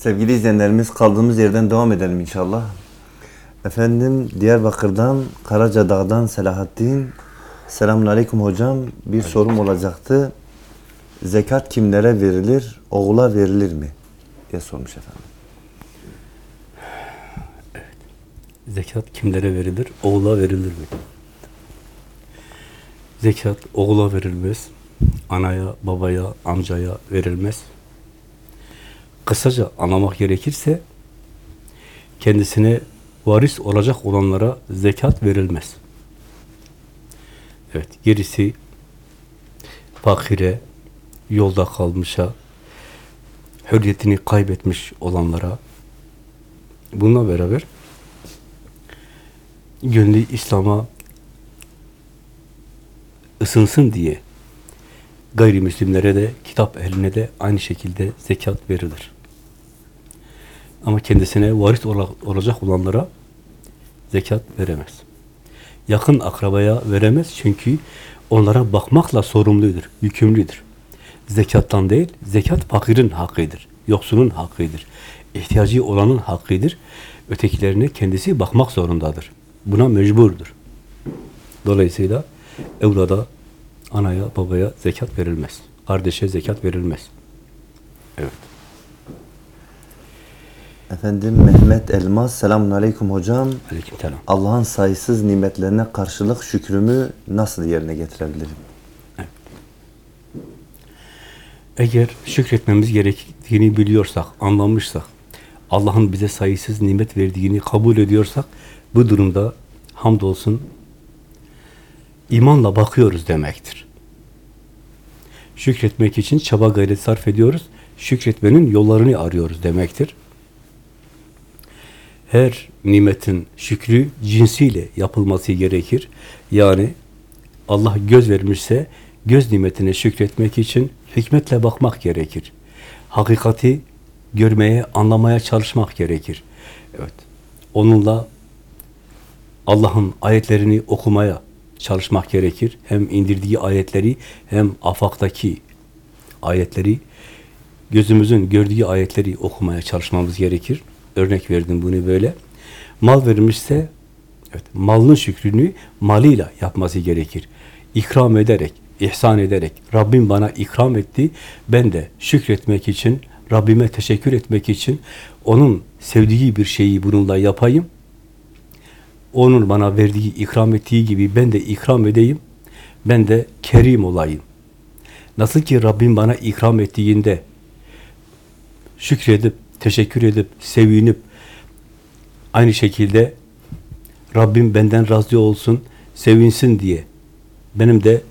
Sevgili izleyenlerimiz kaldığımız yerden devam edelim inşallah. Efendim Diyarbakır'dan, Karacadağ'dan Selahattin. Selamun Aleyküm hocam. Bir sorum olacaktı. Zekat kimlere verilir? Oğula verilir mi? diye sormuş efendim. Zekat kimlere verilir? Oğula verilir mi? Zekat oğula verilmez. Anaya, babaya, amcaya verilmez. Kısaca anlamak gerekirse kendisine varis olacak olanlara zekat verilmez. Evet, gerisi fakire, yolda kalmışa, hürriyetini kaybetmiş olanlara bununla beraber gönlü İslam'a ısınsın diye gayrimüslimlere de, kitap ehline de aynı şekilde zekat verilir. Ama kendisine varis ola- olacak olanlara zekat veremez. Yakın akrabaya veremez çünkü onlara bakmakla sorumludur, yükümlüdür. Zekattan değil, zekat fakirin hakkıdır, yoksulun hakkıdır, ihtiyacı olanın hakkıdır. Ötekilerine kendisi bakmak zorundadır. Buna mecburdur. Dolayısıyla evlada, anaya, babaya zekat verilmez. Kardeşe zekat verilmez. Evet. Efendim Mehmet Elmas. Selamun Aleyküm hocam. Aleykümselam. Allah'ın sayısız nimetlerine karşılık şükrümü nasıl yerine getirebilirim? Eğer şükretmemiz gerektiğini biliyorsak, anlamışsak, Allah'ın bize sayısız nimet verdiğini kabul ediyorsak, bu durumda hamdolsun imanla bakıyoruz demektir. Şükretmek için çaba gayret sarf ediyoruz. Şükretmenin yollarını arıyoruz demektir. Her nimetin şükrü cinsiyle yapılması gerekir. Yani Allah göz vermişse göz nimetine şükretmek için hikmetle bakmak gerekir. Hakikati görmeye, anlamaya çalışmak gerekir. Evet. Onunla Allah'ın ayetlerini okumaya çalışmak gerekir. Hem indirdiği ayetleri hem afaktaki ayetleri gözümüzün gördüğü ayetleri okumaya çalışmamız gerekir. Örnek verdim bunu böyle. Mal verilmişse evet, malının şükrünü malıyla yapması gerekir. İkram ederek, ihsan ederek, Rabbim bana ikram etti, ben de şükretmek için, Rabbime teşekkür etmek için onun sevdiği bir şeyi bununla yapayım. Onun bana verdiği, ikram ettiği gibi ben de ikram edeyim. Ben de kerim olayım. Nasıl ki Rabbim bana ikram ettiğinde şükredip, teşekkür edip, sevinip aynı şekilde Rabbim benden razı olsun, sevinsin diye benim de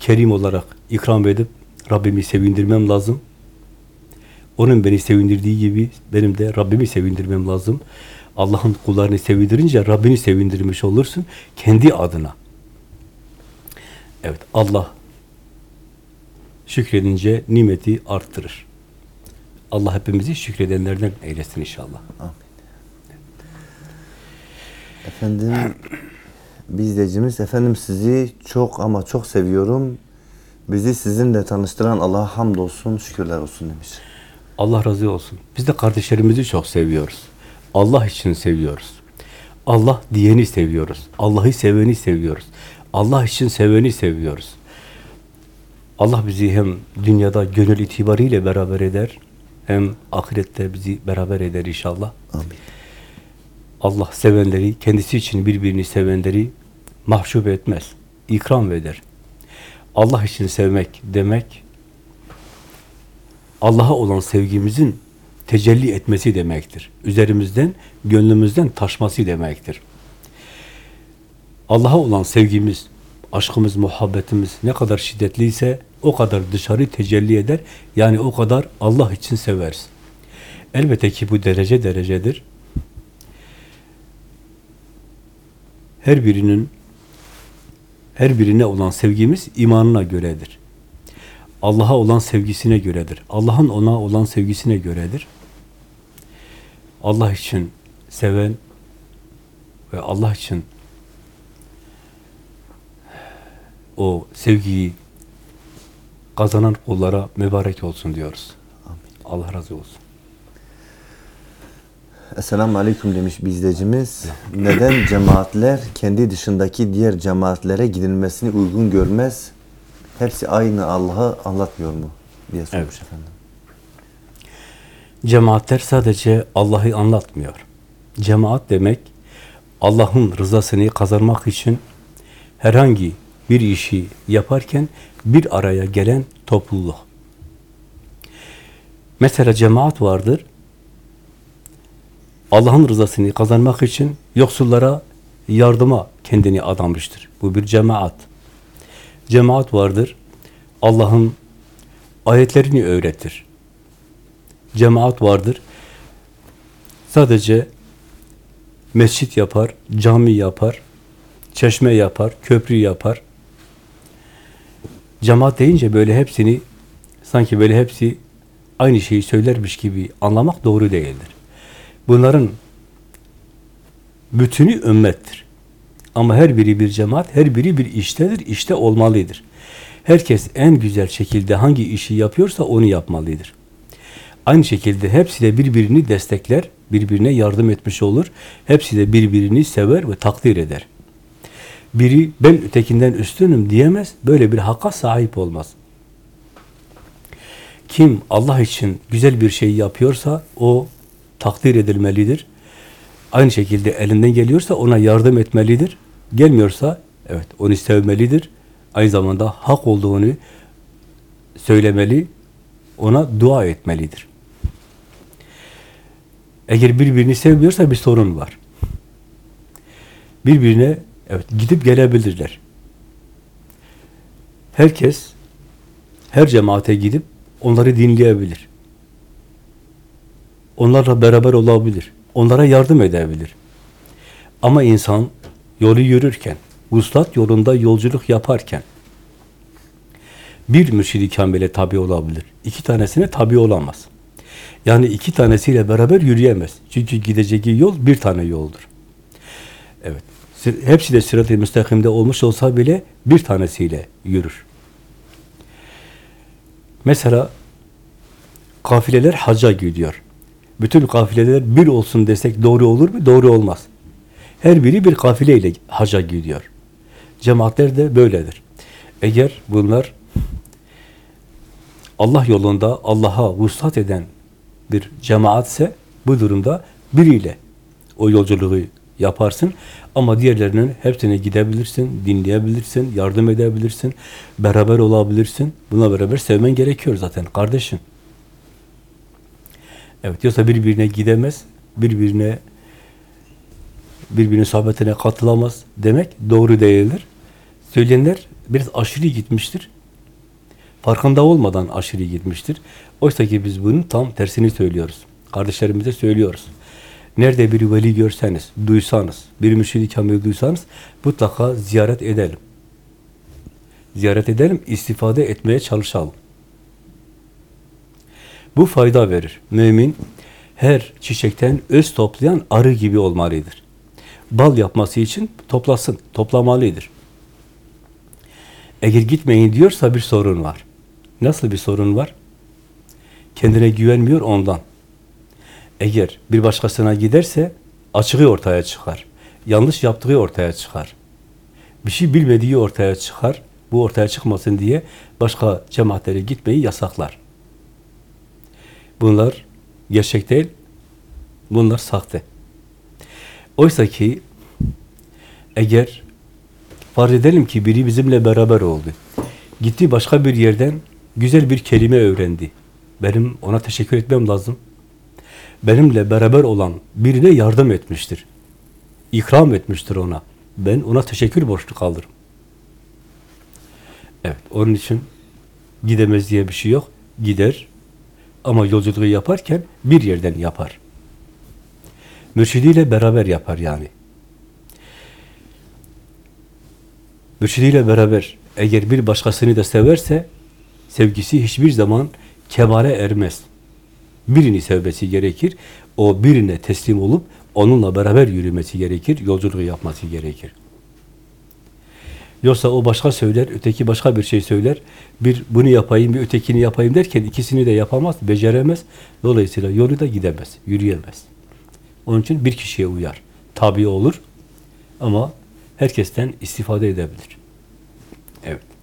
kerim olarak ikram edip Rabbimi sevindirmem lazım. Onun beni sevindirdiği gibi benim de Rabbimi sevindirmem lazım. Allah'ın kullarını sevindirince Rabbini sevindirmiş olursun kendi adına. Evet Allah şükredince nimeti arttırır. Allah hepimizi şükredenlerden eylesin inşallah. Efendim bir izleyicimiz efendim sizi çok ama çok seviyorum. Bizi sizinle tanıştıran Allah'a hamdolsun, şükürler olsun demiş. Allah razı olsun. Biz de kardeşlerimizi çok seviyoruz. Allah için seviyoruz. Allah diyeni seviyoruz. Allah'ı seveni seviyoruz. Allah için seveni seviyoruz. Allah bizi hem dünyada gönül itibariyle beraber eder, hem ahirette bizi beraber eder inşallah. Amin. Allah sevenleri, kendisi için birbirini sevenleri mahcup etmez, ikram eder. Allah için sevmek demek, Allah'a olan sevgimizin tecelli etmesi demektir. Üzerimizden, gönlümüzden taşması demektir. Allah'a olan sevgimiz, aşkımız, muhabbetimiz ne kadar şiddetliyse o kadar dışarı tecelli eder. Yani o kadar Allah için severiz. Elbette ki bu derece derecedir. Her birinin her birine olan sevgimiz imanına göredir. Allah'a olan sevgisine göredir. Allah'ın ona olan sevgisine göredir. Allah için seven ve Allah için o sevgiyi kazanan kullara mübarek olsun diyoruz. Amin. Allah razı olsun. Esselamu Aleyküm demiş bir izleyicimiz. Neden cemaatler kendi dışındaki diğer cemaatlere gidilmesini uygun görmez? Hepsi aynı Allah'ı anlatmıyor mu? diye sormuş Evet. efendim. Cemaatler sadece Allah'ı anlatmıyor. Cemaat demek Allah'ın rızasını kazanmak için herhangi bir işi yaparken bir araya gelen topluluk. Mesela cemaat vardır. Allah'ın rızasını kazanmak için yoksullara yardıma kendini adamıştır. Bu bir cemaat. Cemaat vardır. Allah'ın ayetlerini öğretir cemaat vardır. Sadece mescit yapar, cami yapar, çeşme yapar, köprü yapar. Cemaat deyince böyle hepsini sanki böyle hepsi aynı şeyi söylermiş gibi anlamak doğru değildir. Bunların bütünü ümmettir. Ama her biri bir cemaat, her biri bir iştedir, işte olmalıdır. Herkes en güzel şekilde hangi işi yapıyorsa onu yapmalıdır. Aynı şekilde hepsi de birbirini destekler, birbirine yardım etmiş olur. Hepsi de birbirini sever ve takdir eder. Biri ben ötekinden üstünüm diyemez, böyle bir hakka sahip olmaz. Kim Allah için güzel bir şey yapıyorsa o takdir edilmelidir. Aynı şekilde elinden geliyorsa ona yardım etmelidir. Gelmiyorsa evet onu sevmelidir. Aynı zamanda hak olduğunu söylemeli, ona dua etmelidir. Eğer birbirini sevmiyorsa bir sorun var. Birbirine evet gidip gelebilirler. Herkes her cemaate gidip onları dinleyebilir. Onlarla beraber olabilir. Onlara yardım edebilir. Ama insan yolu yürürken, vuslat yolunda yolculuk yaparken bir mürşidi kamile tabi olabilir. İki tanesine tabi olamaz. Yani iki tanesiyle beraber yürüyemez. Çünkü gideceği yol bir tane yoldur. Evet. Hepsi de sırat-ı müstakimde olmuş olsa bile bir tanesiyle yürür. Mesela kafileler hacca gidiyor. Bütün kafileler bir olsun desek doğru olur mu? Doğru olmaz. Her biri bir kafileyle hacca gidiyor. Cemaatler de böyledir. Eğer bunlar Allah yolunda Allah'a vuslat eden bir cemaatse bu durumda biriyle o yolculuğu yaparsın ama diğerlerinin hepsine gidebilirsin, dinleyebilirsin, yardım edebilirsin, beraber olabilirsin. Buna beraber sevmen gerekiyor zaten kardeşim. Evet, yoksa birbirine gidemez, birbirine birbirinin sohbetine katılamaz demek doğru değildir. Söyleyenler biraz aşırı gitmiştir. Farkında olmadan aşırı gitmiştir. Oysa ki biz bunun tam tersini söylüyoruz. Kardeşlerimize söylüyoruz. Nerede bir veli görseniz, duysanız, bir mürşid-i kamil duysanız mutlaka ziyaret edelim. Ziyaret edelim, istifade etmeye çalışalım. Bu fayda verir. Mümin her çiçekten öz toplayan arı gibi olmalıdır. Bal yapması için toplasın, toplamalıdır. Eğer gitmeyin diyorsa bir sorun var. Nasıl bir sorun var? Kendine güvenmiyor ondan. Eğer bir başkasına giderse açığı ortaya çıkar. Yanlış yaptığı ortaya çıkar. Bir şey bilmediği ortaya çıkar. Bu ortaya çıkmasın diye başka cemaatlere gitmeyi yasaklar. Bunlar gerçek değil, bunlar sahte. Oysa ki eğer farz edelim ki biri bizimle beraber oldu. Gitti başka bir yerden güzel bir kelime öğrendi. Benim ona teşekkür etmem lazım. Benimle beraber olan birine yardım etmiştir. İkram etmiştir ona. Ben ona teşekkür borçlu kalırım. Evet, onun için gidemez diye bir şey yok. Gider ama yolculuğu yaparken bir yerden yapar. Mürşidiyle beraber yapar yani. Mürşidiyle beraber eğer bir başkasını da severse sevgisi hiçbir zaman kemale ermez. Birini sevmesi gerekir. O birine teslim olup onunla beraber yürümesi gerekir. Yolculuğu yapması gerekir. Yoksa o başka söyler, öteki başka bir şey söyler. Bir bunu yapayım, bir ötekini yapayım derken ikisini de yapamaz, beceremez. Dolayısıyla yolu da gidemez, yürüyemez. Onun için bir kişiye uyar. Tabi olur ama herkesten istifade edebilir. Evet.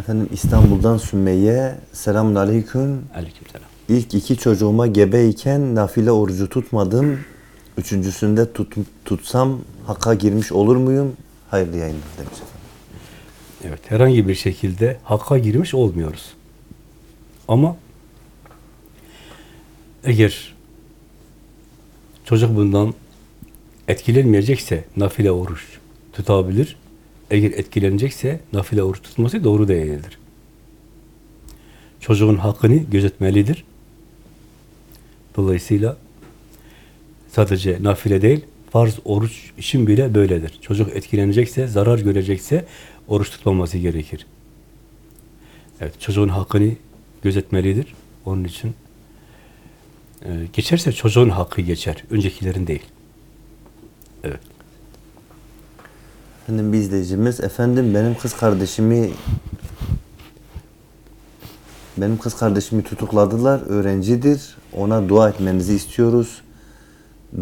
Efendim İstanbul'dan Sümeyye. Selamun Aleyküm. Aleykümselam. İlk iki çocuğuma gebeyken nafile orucu tutmadım. Üçüncüsünde tut, tutsam hakka girmiş olur muyum? Hayırlı yayınlar demiş efendim. Evet, herhangi bir şekilde hakka girmiş olmuyoruz. Ama eğer çocuk bundan etkilenmeyecekse nafile oruç tutabilir. Eğer etkilenecekse nafile oruç tutması doğru değildir. Çocuğun hakkını gözetmelidir. Dolayısıyla sadece nafile değil, farz oruç için bile böyledir. Çocuk etkilenecekse, zarar görecekse oruç tutmaması gerekir. Evet, çocuğun hakkını gözetmelidir. Onun için e, geçerse çocuğun hakkı geçer, öncekilerin değil. Evet. Efendim bir izleyicimiz, efendim benim kız kardeşimi benim kız kardeşimi tutukladılar, öğrencidir. Ona dua etmenizi istiyoruz.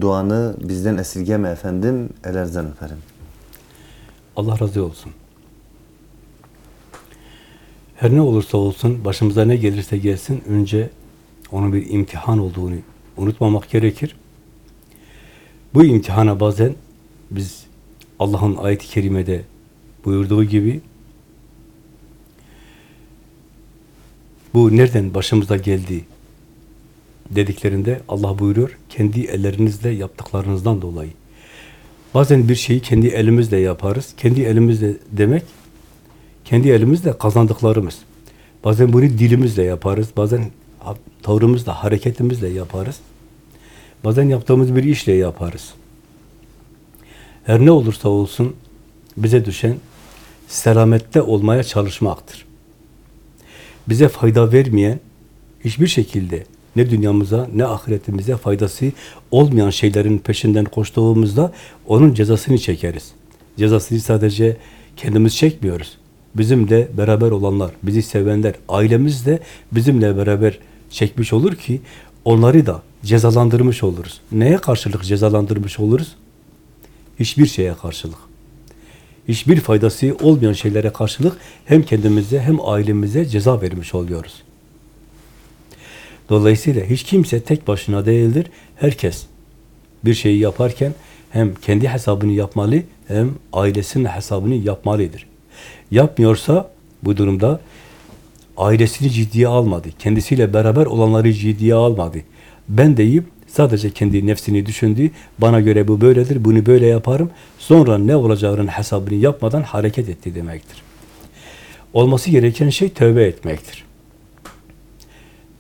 Duanı bizden esirgeme efendim, ellerinizden öperim. Allah razı olsun. Her ne olursa olsun, başımıza ne gelirse gelsin, önce onun bir imtihan olduğunu unutmamak gerekir. Bu imtihana bazen biz Allah'ın ayet-i kerimede buyurduğu gibi bu nereden başımıza geldi dediklerinde Allah buyuruyor, kendi ellerinizle yaptıklarınızdan dolayı. Bazen bir şeyi kendi elimizle yaparız. Kendi elimizle demek, kendi elimizle kazandıklarımız. Bazen bunu dilimizle yaparız. Bazen tavrımızla, hareketimizle yaparız. Bazen yaptığımız bir işle yaparız. Her ne olursa olsun bize düşen selamette olmaya çalışmaktır. Bize fayda vermeyen hiçbir şekilde ne dünyamıza ne ahiretimize faydası olmayan şeylerin peşinden koştuğumuzda onun cezasını çekeriz. Cezasını sadece kendimiz çekmiyoruz. Bizim de beraber olanlar, bizi sevenler, ailemiz de bizimle beraber çekmiş olur ki onları da cezalandırmış oluruz. Neye karşılık cezalandırmış oluruz? Hiçbir şeye karşılık. Hiçbir faydası olmayan şeylere karşılık hem kendimize hem ailemize ceza vermiş oluyoruz. Dolayısıyla hiç kimse tek başına değildir. Herkes bir şeyi yaparken hem kendi hesabını yapmalı hem ailesinin hesabını yapmalıdır. Yapmıyorsa bu durumda ailesini ciddiye almadı. Kendisiyle beraber olanları ciddiye almadı. Ben deyip sadece kendi nefsini düşündü. Bana göre bu böyledir, bunu böyle yaparım. Sonra ne olacağının hesabını yapmadan hareket etti demektir. Olması gereken şey tövbe etmektir.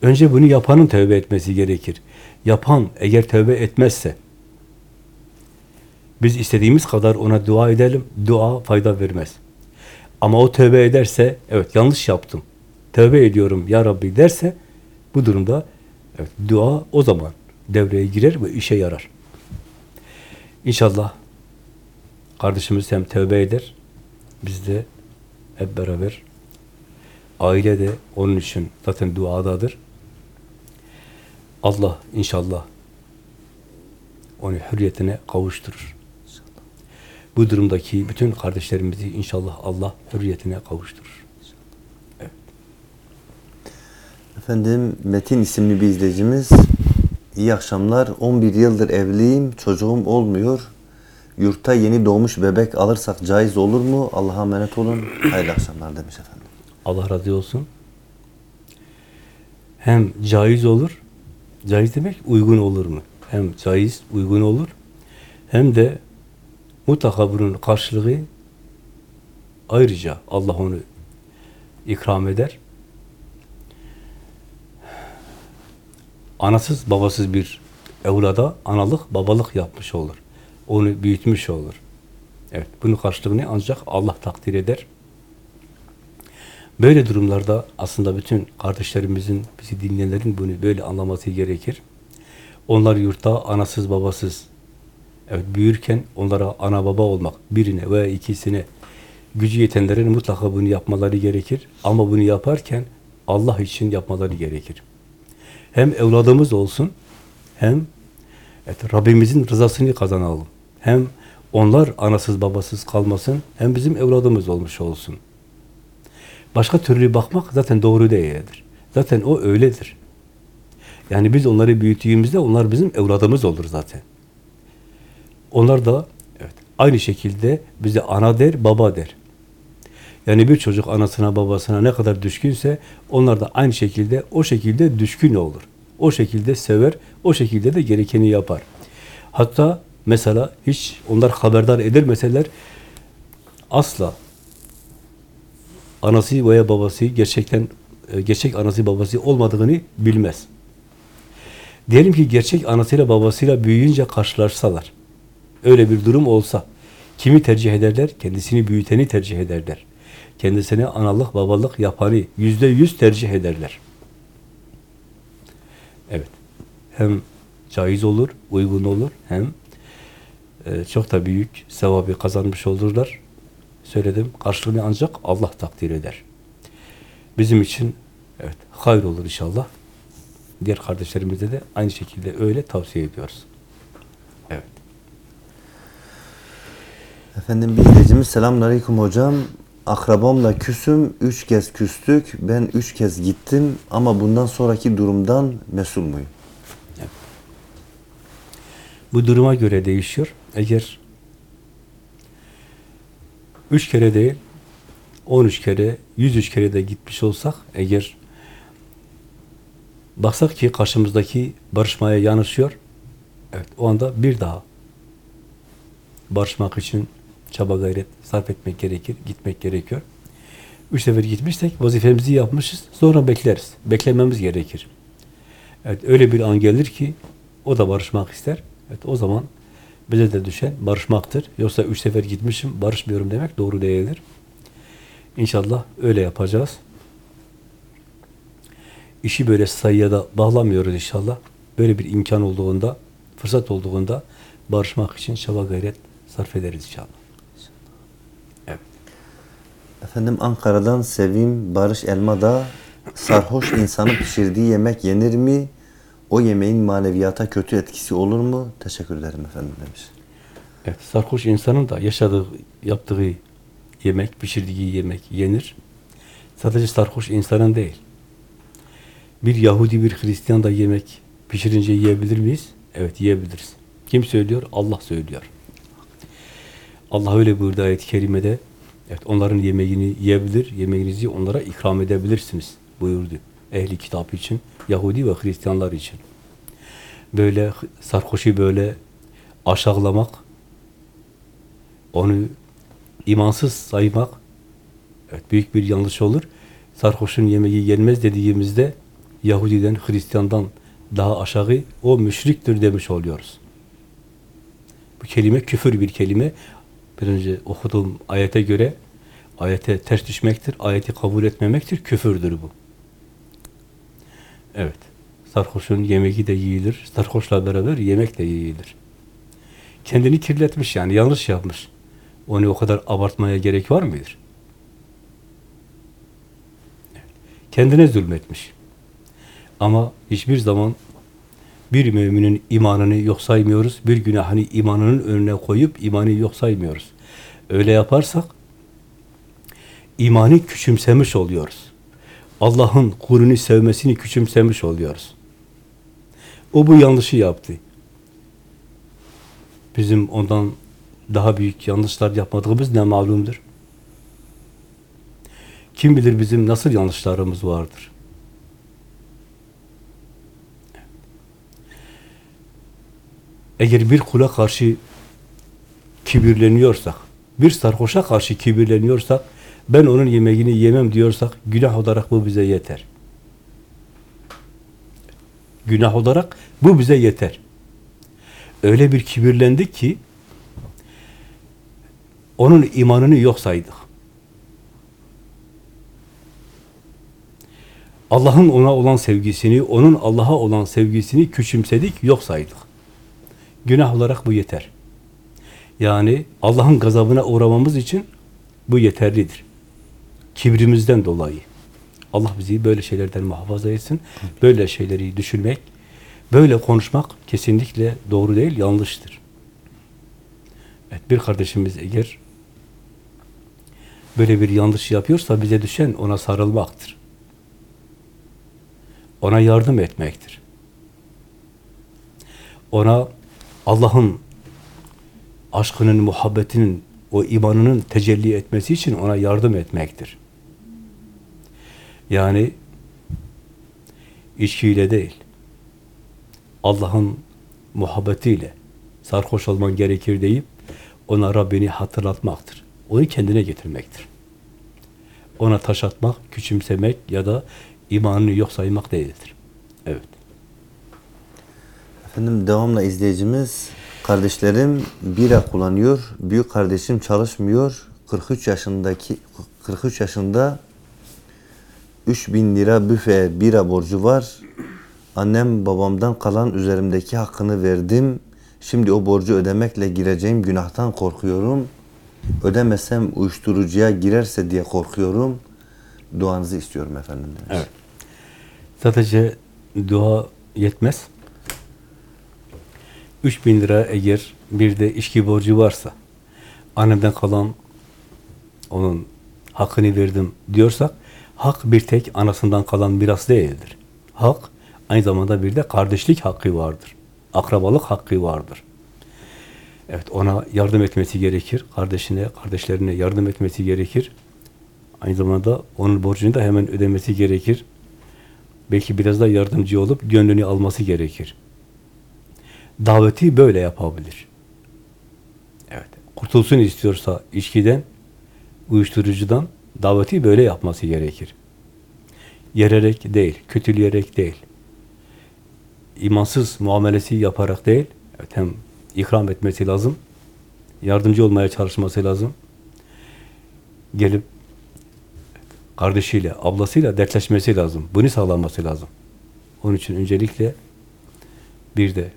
Önce bunu yapanın tövbe etmesi gerekir. Yapan eğer tövbe etmezse, biz istediğimiz kadar ona dua edelim, dua fayda vermez. Ama o tövbe ederse, evet yanlış yaptım, tövbe ediyorum ya Rabbi derse, bu durumda evet, dua o zaman devreye girer ve işe yarar. İnşallah kardeşimiz hem tövbe eder, biz de hep beraber aile de onun için zaten duadadır. Allah inşallah onu hürriyetine kavuşturur. Bu durumdaki bütün kardeşlerimizi inşallah Allah hürriyetine kavuşturur. Efendim Metin isimli bir izleyicimiz. İyi akşamlar. 11 yıldır evliyim. Çocuğum olmuyor. Yurtta yeni doğmuş bebek alırsak caiz olur mu? Allah'a emanet olun. Hayırlı akşamlar demiş efendim. Allah razı olsun. Hem caiz olur, caiz demek uygun olur mu? Hem caiz, uygun olur, hem de mutlaka bunun karşılığı ayrıca Allah onu ikram eder. Anasız, babasız bir evlada analık, babalık yapmış olur. Onu büyütmüş olur. Evet, bunun karşılığını ancak Allah takdir eder. Böyle durumlarda aslında bütün kardeşlerimizin, bizi dinleyenlerin bunu böyle anlaması gerekir. Onlar yurtta anasız babasız Evet, büyürken onlara ana baba olmak, birine veya ikisine gücü yetenlerin mutlaka bunu yapmaları gerekir. Ama bunu yaparken Allah için yapmaları gerekir. Hem evladımız olsun, hem evet, Rabbimizin rızasını kazanalım. Hem onlar anasız babasız kalmasın, hem bizim evladımız olmuş olsun. Başka türlü bakmak zaten doğru değildir. Zaten o öyledir. Yani biz onları büyüttüğümüzde onlar bizim evladımız olur zaten. Onlar da evet aynı şekilde bize ana der, baba der. Yani bir çocuk anasına babasına ne kadar düşkünse onlar da aynı şekilde o şekilde düşkün olur. O şekilde sever, o şekilde de gerekeni yapar. Hatta mesela hiç onlar haberdar edilmeseler asla anası veya babası gerçekten e, gerçek anası babası olmadığını bilmez. Diyelim ki gerçek anasıyla babasıyla büyüyünce karşılaşsalar. Öyle bir durum olsa kimi tercih ederler? Kendisini büyüteni tercih ederler. Kendisine analık, babalık yapanı yüzde yüz tercih ederler. Evet. Hem caiz olur, uygun olur, hem e, çok da büyük sevabı kazanmış olurlar. Söyledim, karşılığını ancak Allah takdir eder. Bizim için evet hayır olur inşallah. Diğer kardeşlerimize de aynı şekilde öyle tavsiye ediyoruz. Evet. Efendim bir izleyicimiz selamünaleyküm hocam. Akrabamla küsüm, üç kez küstük. Ben üç kez gittim ama bundan sonraki durumdan mesul muyum? Bu duruma göre değişiyor. Eğer üç kere değil, 13 kere, 103 kere de gitmiş olsak, eğer baksak ki karşımızdaki barışmaya yanaşıyor, evet o anda bir daha barışmak için çaba gayret sarf etmek gerekir, gitmek gerekiyor. Üç sefer gitmişsek vazifemizi yapmışız, sonra bekleriz. Beklememiz gerekir. Evet, öyle bir an gelir ki o da barışmak ister. Evet, o zaman bize de düşen barışmaktır. Yoksa üç sefer gitmişim, barışmıyorum demek doğru değildir. İnşallah öyle yapacağız. İşi böyle sayıya da bağlamıyoruz inşallah. Böyle bir imkan olduğunda, fırsat olduğunda barışmak için çaba gayret sarf ederiz inşallah. Efendim Ankara'dan Sevim Barış Elma'da sarhoş insanın pişirdiği yemek yenir mi? O yemeğin maneviyata kötü etkisi olur mu? Teşekkür ederim efendim demiş. Evet, sarhoş insanın da yaşadığı, yaptığı yemek, pişirdiği yemek yenir. Sadece sarhoş insanın değil. Bir Yahudi, bir Hristiyan da yemek pişirince yiyebilir miyiz? Evet, yiyebiliriz. Kim söylüyor? Allah söylüyor. Allah öyle buyurdu ayet-i kerimede. Evet, onların yemeğini yiyebilir, yemeğinizi onlara ikram edebilirsiniz buyurdu. Ehli kitap için, Yahudi ve Hristiyanlar için. Böyle sarhoşu böyle aşağılamak, onu imansız saymak evet, büyük bir yanlış olur. Sarhoşun yemeği yenmez dediğimizde Yahudiden, Hristiyandan daha aşağı o müşriktir demiş oluyoruz. Bu kelime küfür bir kelime. Bir önce okuduğum ayete göre ayete ters düşmektir, ayeti kabul etmemektir, küfürdür bu. Evet. Sarhoşun yemeği de yiyilir. Sarhoşla beraber yemek de yiyilir. Kendini kirletmiş yani, yanlış yapmış. Onu o kadar abartmaya gerek var mıdır? Evet. Kendine zulmetmiş. Ama hiçbir zaman bir müminin imanını yok saymıyoruz. Bir günahını imanının önüne koyup imanı yok saymıyoruz. Öyle yaparsak imanı küçümsemiş oluyoruz. Allah'ın kulünü sevmesini küçümsemiş oluyoruz. O bu yanlışı yaptı. Bizim ondan daha büyük yanlışlar yapmadığımız ne malumdur. Kim bilir bizim nasıl yanlışlarımız vardır. Eğer bir kula karşı kibirleniyorsak, bir sarhoşa karşı kibirleniyorsak, ben onun yemeğini yemem diyorsak, günah olarak bu bize yeter. Günah olarak bu bize yeter. Öyle bir kibirlendik ki, onun imanını yok saydık. Allah'ın ona olan sevgisini, onun Allah'a olan sevgisini küçümsedik, yok saydık. Günah olarak bu yeter. Yani Allah'ın gazabına uğramamız için bu yeterlidir. Kibrimizden dolayı. Allah bizi böyle şeylerden muhafaza etsin. Böyle şeyleri düşünmek, böyle konuşmak kesinlikle doğru değil, yanlıştır. Evet, bir kardeşimiz eğer böyle bir yanlış yapıyorsa bize düşen ona sarılmaktır. Ona yardım etmektir. Ona Allah'ın aşkının, muhabbetinin, o imanının tecelli etmesi için ona yardım etmektir. Yani içkiyle değil, Allah'ın muhabbetiyle sarhoş olman gerekir deyip ona Rabbini hatırlatmaktır. Onu kendine getirmektir. Ona taş atmak, küçümsemek ya da imanını yok saymak değildir. Evet. Efendim devamla izleyicimiz kardeşlerim bira kullanıyor. Büyük kardeşim çalışmıyor. 43 yaşındaki 43 yaşında 3000 lira büfe bira borcu var. Annem babamdan kalan üzerimdeki hakkını verdim. Şimdi o borcu ödemekle gireceğim günahtan korkuyorum. Ödemesem uyuşturucuya girerse diye korkuyorum. Duanızı istiyorum efendim. demiş. Evet. Sadece dua yetmez. 3000 lira eğer bir de içki borcu varsa, annemden kalan onun hakkını verdim diyorsak, hak bir tek anasından kalan miras değildir. Hak aynı zamanda bir de kardeşlik hakkı vardır. Akrabalık hakkı vardır. Evet ona yardım etmesi gerekir. Kardeşine, kardeşlerine yardım etmesi gerekir. Aynı zamanda onun borcunu da hemen ödemesi gerekir. Belki biraz da yardımcı olup gönlünü alması gerekir. Daveti böyle yapabilir. Evet. Kurtulsun istiyorsa içkiden, uyuşturucudan daveti böyle yapması gerekir. Yererek değil, kötüleyerek değil. imansız muamelesi yaparak değil, evet, hem ikram etmesi lazım, yardımcı olmaya çalışması lazım. Gelip kardeşiyle, ablasıyla dertleşmesi lazım. Bunu sağlaması lazım. Onun için öncelikle bir de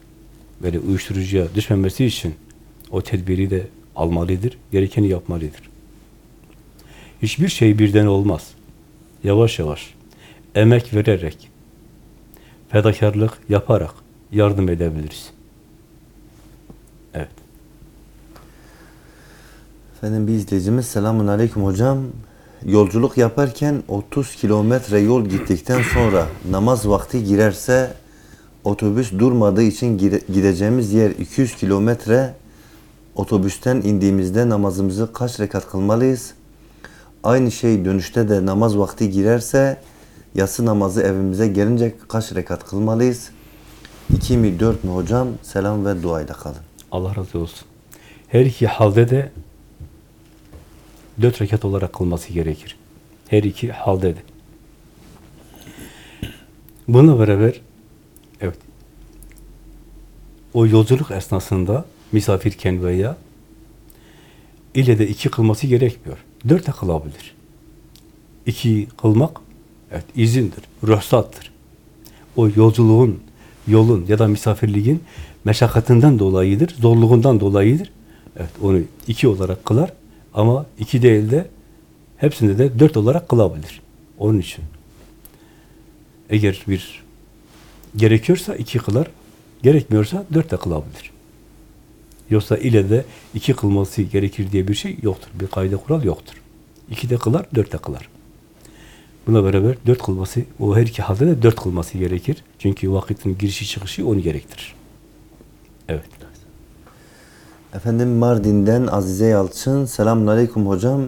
böyle uyuşturucuya düşmemesi için o tedbiri de almalıdır, gerekeni yapmalıdır. Hiçbir şey birden olmaz. Yavaş yavaş, emek vererek, fedakarlık yaparak yardım edebiliriz. Evet. Efendim bir izleyicimiz selamun aleyküm hocam. Yolculuk yaparken 30 kilometre yol gittikten sonra namaz vakti girerse otobüs durmadığı için gide- gideceğimiz yer 200 kilometre otobüsten indiğimizde namazımızı kaç rekat kılmalıyız? Aynı şey dönüşte de namaz vakti girerse yatsı namazı evimize gelince kaç rekat kılmalıyız? 2 mi 4 mü hocam? Selam ve duayla kalın. Allah razı olsun. Her iki halde de dört rekat olarak kılması gerekir. Her iki halde de. Bununla beraber o yolculuk esnasında misafirken veya ile de iki kılması gerekmiyor. Dört de kılabilir. İki kılmak evet izindir, ruhsattır. O yolculuğun, yolun ya da misafirliğin meşakkatinden dolayıdır, zorluğundan dolayıdır. Evet, onu iki olarak kılar ama iki değil de hepsinde de dört olarak kılabilir. Onun için. Eğer bir gerekiyorsa iki kılar, gerekmiyorsa dört de kılabilir. Yoksa ile de iki kılması gerekir diye bir şey yoktur. Bir kayda kural yoktur. İki de kılar, dört de kılar. Buna beraber dört kılması, o her iki halde de dört kılması gerekir. Çünkü vakitin girişi çıkışı onu gerektirir. Evet. Efendim Mardin'den Azize Yalçın. Selamun aleyküm hocam.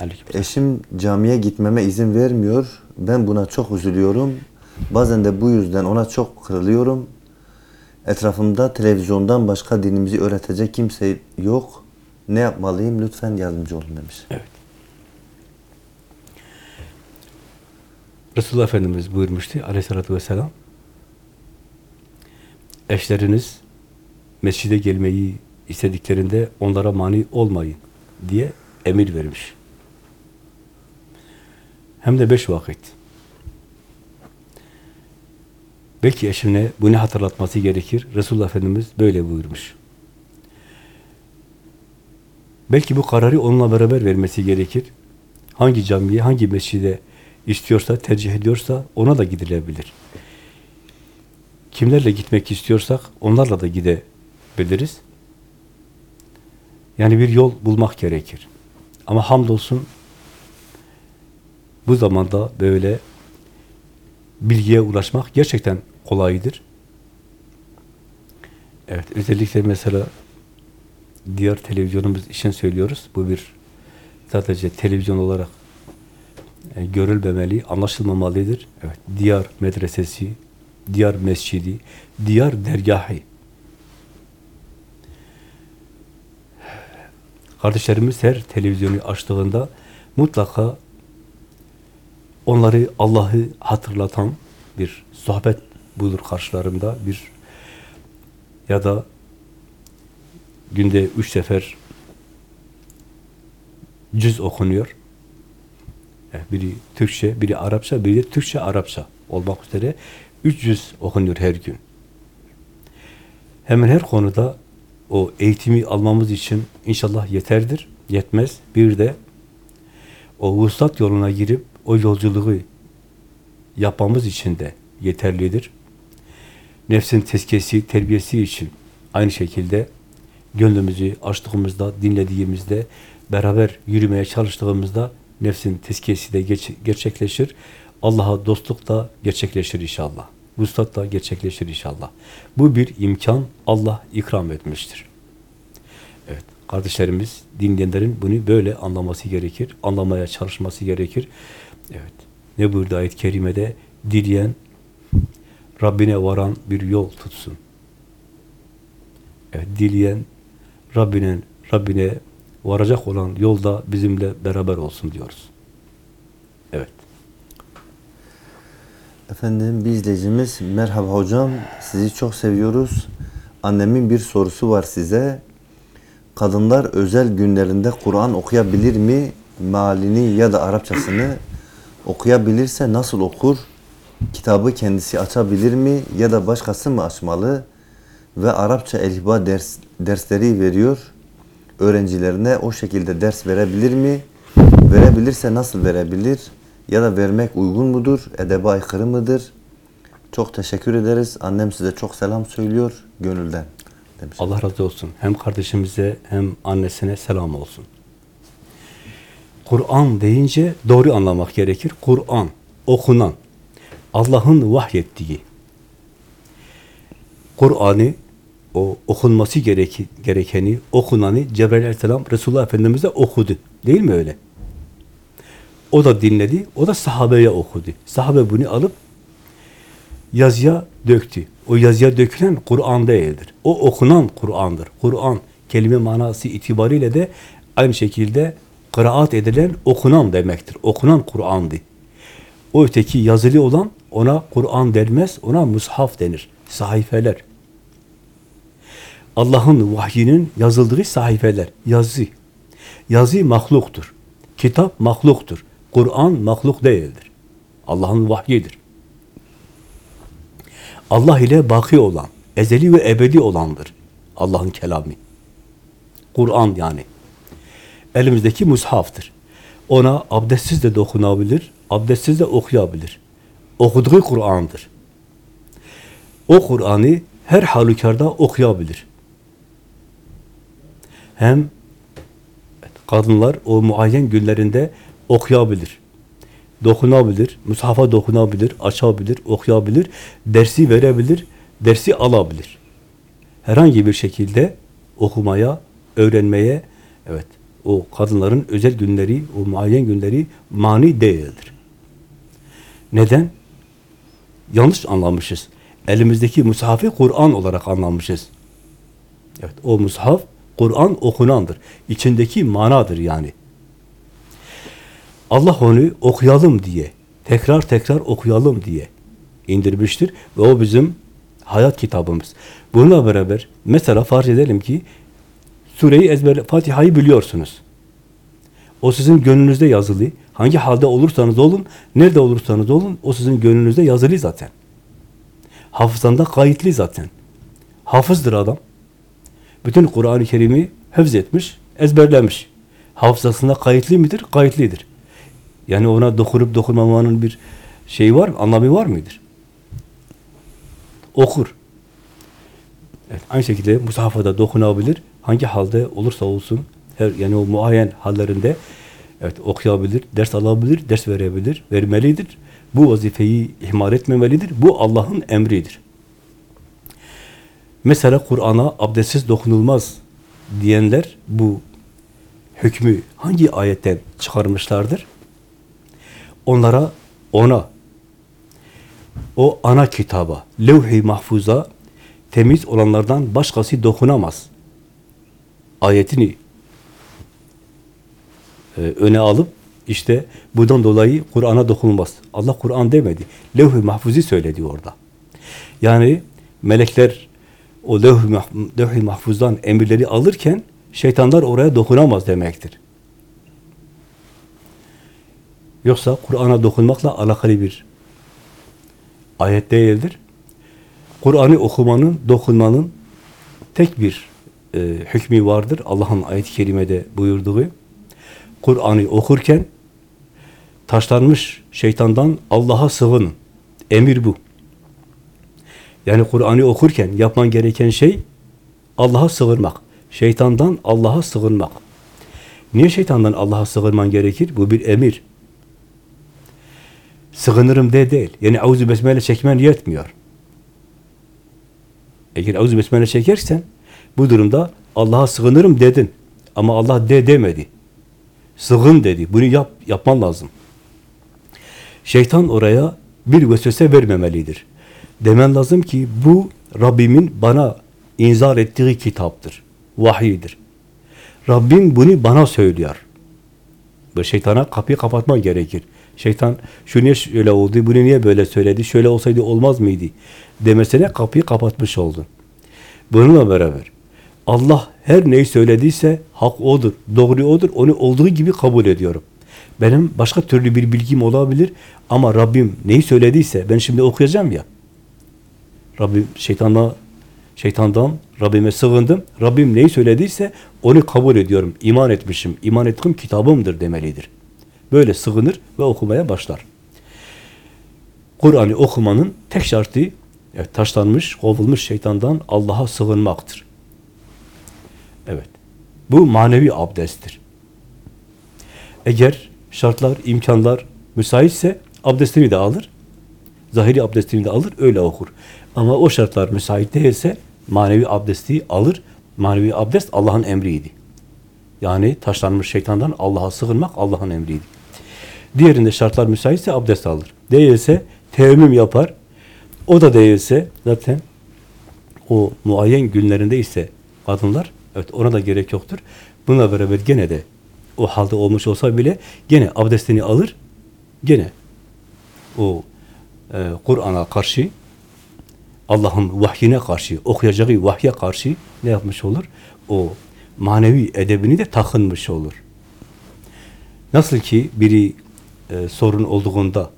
Aleyküm. Eşim camiye gitmeme izin vermiyor. Ben buna çok üzülüyorum. Bazen de bu yüzden ona çok kırılıyorum. Etrafımda televizyondan başka dinimizi öğretecek kimse yok. Ne yapmalıyım? Lütfen yardımcı olun demiş. Evet. Resulullah Efendimiz buyurmuştu aleyhissalatü vesselam eşleriniz mescide gelmeyi istediklerinde onlara mani olmayın diye emir vermiş. Hem de beş vakit. Belki eşine bunu hatırlatması gerekir. Resulullah Efendimiz böyle buyurmuş. Belki bu kararı onunla beraber vermesi gerekir. Hangi camiye, hangi mescide istiyorsa, tercih ediyorsa ona da gidilebilir. Kimlerle gitmek istiyorsak onlarla da gidebiliriz. Yani bir yol bulmak gerekir. Ama hamdolsun bu zamanda böyle bilgiye ulaşmak gerçekten kolaydır. Evet, özellikle mesela diğer televizyonumuz için söylüyoruz. Bu bir sadece televizyon olarak e, görülmemeli, anlaşılmamalıdır. Evet, diyar medresesi, diyar mescidi, diyar dergahı. Kardeşlerimiz her televizyonu açtığında mutlaka onları Allah'ı hatırlatan bir sohbet bulur karşılarında. Bir ya da günde üç sefer cüz okunuyor. Yani biri Türkçe, biri Arapça, biri de Türkçe, Arapça olmak üzere üç cüz okunuyor her gün. Hemen her konuda o eğitimi almamız için inşallah yeterdir, yetmez. Bir de o vuslat yoluna girip o yolculuğu yapmamız için de yeterlidir. Nefsin tezkiyesi, terbiyesi için aynı şekilde gönlümüzü açtığımızda, dinlediğimizde, beraber yürümeye çalıştığımızda nefsin tezkiyesi de geç, gerçekleşir. Allah'a dostluk da gerçekleşir inşallah. Vuslat da gerçekleşir inşallah. Bu bir imkan Allah ikram etmiştir. Evet, kardeşlerimiz, dinleyenlerin bunu böyle anlaması gerekir. Anlamaya çalışması gerekir. Evet, ne buyurdu ayet-i kerimede? Dileyen, Rabbine varan bir yol tutsun. Evet, dileyen, Rabbinin Rabbine varacak olan yolda bizimle beraber olsun diyoruz. Evet. Efendim bir izleyicimiz merhaba hocam sizi çok seviyoruz. Annemin bir sorusu var size. Kadınlar özel günlerinde Kur'an okuyabilir mi? Malini ya da Arapçasını okuyabilirse nasıl okur? Kitabı kendisi açabilir mi ya da başkası mı açmalı? Ve Arapça elifba ders, dersleri veriyor. Öğrencilerine o şekilde ders verebilir mi? Verebilirse nasıl verebilir? Ya da vermek uygun mudur? Edebe aykırı mıdır? Çok teşekkür ederiz. Annem size çok selam söylüyor gönülden. Demiş. Allah razı olsun. Hem kardeşimize hem annesine selam olsun. Kur'an deyince doğru anlamak gerekir. Kur'an, okunan, Allah'ın vahyettiği. Kur'an'ı, o okunması gereki, gerekeni, okunanı Cebrail aleyhisselam Resulullah Efendimiz'e okudu. Değil mi öyle? O da dinledi, o da sahabeye okudu. Sahabe bunu alıp yazıya döktü. O yazıya dökülen Kur'an değildir. O okunan Kur'an'dır. Kur'an kelime manası itibariyle de aynı şekilde kıraat edilen okunan demektir. Okunan Kur'an'dı. O öteki yazılı olan ona Kur'an denmez, ona mushaf denir. Sahifeler. Allah'ın vahyinin yazıldığı sahifeler, yazı. Yazı mahluktur. Kitap mahluktur. Kur'an mahluk değildir. Allah'ın vahyidir. Allah ile baki olan, ezeli ve ebedi olandır. Allah'ın kelamı. Kur'an yani. Elimizdeki mushaftır. Ona abdestsiz de dokunabilir, abdestsiz de okuyabilir. Okuduğu Kur'an'dır. O Kur'an'ı her halükarda okuyabilir. Hem kadınlar o muayyen günlerinde okuyabilir. Dokunabilir, mushafa dokunabilir, açabilir, okuyabilir, dersi verebilir, dersi alabilir. Herhangi bir şekilde okumaya, öğrenmeye, evet, o kadınların özel günleri, o muayyen günleri mani değildir. Neden? Yanlış anlamışız. Elimizdeki mushafı Kur'an olarak anlamışız. Evet, o mushaf Kur'an okunandır. İçindeki manadır yani. Allah onu okuyalım diye, tekrar tekrar okuyalım diye indirmiştir. Ve o bizim hayat kitabımız. Bununla beraber mesela farz edelim ki sureyi ezber, Fatiha'yı biliyorsunuz. O sizin gönlünüzde yazılı. Hangi halde olursanız olun, nerede olursanız olun, o sizin gönlünüzde yazılı zaten. Hafızanda kayıtlı zaten. Hafızdır adam. Bütün Kur'an-ı Kerim'i hafız etmiş, ezberlemiş. Hafızasında kayıtlı mıdır? Kayıtlıdır. Yani ona dokunup dokunmamanın bir şeyi var mı? Anlamı var mıdır? Okur. Evet, aynı şekilde mushafa da dokunabilir. Hangi halde olursa olsun, her yani o muayyen hallerinde evet okuyabilir, ders alabilir, ders verebilir, vermelidir. Bu vazifeyi ihmal etmemelidir. Bu Allah'ın emridir. Mesela Kur'an'a abdestsiz dokunulmaz diyenler bu hükmü hangi ayetten çıkarmışlardır? Onlara, ona, o ana kitaba, levh-i mahfuza temiz olanlardan başkası dokunamaz. Ayetini e, öne alıp işte bundan dolayı Kur'an'a dokunulmaz. Allah Kur'an demedi. Levh-i mahfuzi söyledi orada. Yani melekler o levh-i mah- levh-i mahfuzdan emirleri alırken şeytanlar oraya dokunamaz demektir. Yoksa Kur'an'a dokunmakla alakalı bir ayet değildir. Kur'an'ı okumanın, dokunmanın tek bir e, hükmü vardır. Allah'ın ayet-i kerimede buyurduğu. Kur'an'ı okurken taşlanmış şeytandan Allah'a sığının. Emir bu. Yani Kur'an'ı okurken yapman gereken şey Allah'a sığınmak. Şeytandan Allah'a sığınmak. Niye şeytandan Allah'a sığınman gerekir? Bu bir emir. Sığınırım de değil. Yani auzu besmele çekmen yetmiyor. Eğer auzu besmele çekersen bu durumda Allah'a sığınırım dedin. Ama Allah de demedi. Sığın dedi. Bunu yap, yapman lazım. Şeytan oraya bir vesvese vermemelidir. Demen lazım ki bu Rabbimin bana inzar ettiği kitaptır. Vahidir. Rabbim bunu bana söylüyor. Ve şeytana kapıyı kapatman gerekir. Şeytan şu niye şöyle oldu, bunu niye böyle söyledi, şöyle olsaydı olmaz mıydı demesine kapıyı kapatmış oldun. Bununla beraber Allah her neyi söylediyse hak odur, doğru odur, onu olduğu gibi kabul ediyorum. Benim başka türlü bir bilgim olabilir ama Rabbim neyi söylediyse ben şimdi okuyacağım ya. Rabbim şeytanla şeytandan Rabbime sığındım. Rabbim neyi söylediyse onu kabul ediyorum. İman etmişim. İman ettiğim kitabımdır demelidir. Böyle sığınır ve okumaya başlar. Kur'an'ı okumanın tek şartı taşlanmış, kovulmuş şeytandan Allah'a sığınmaktır. Bu manevi abdesttir. Eğer şartlar, imkanlar müsaitse abdestini de alır. Zahiri abdestini de alır, öyle okur. Ama o şartlar müsait değilse manevi abdesti alır. Manevi abdest Allah'ın emriydi. Yani taşlanmış şeytandan Allah'a sığınmak Allah'ın emriydi. Diğerinde şartlar müsaitse abdest alır. Değilse teyemmüm yapar. O da değilse zaten o muayyen günlerinde ise kadınlar evet ona da gerek yoktur. Buna beraber gene de o halde olmuş olsa bile gene abdestini alır. Gene o e, Kur'an'a karşı Allah'ın vahyine karşı, okuyacağı vahye karşı ne yapmış olur? O manevi edebini de takınmış olur. Nasıl ki biri e, sorun olduğunda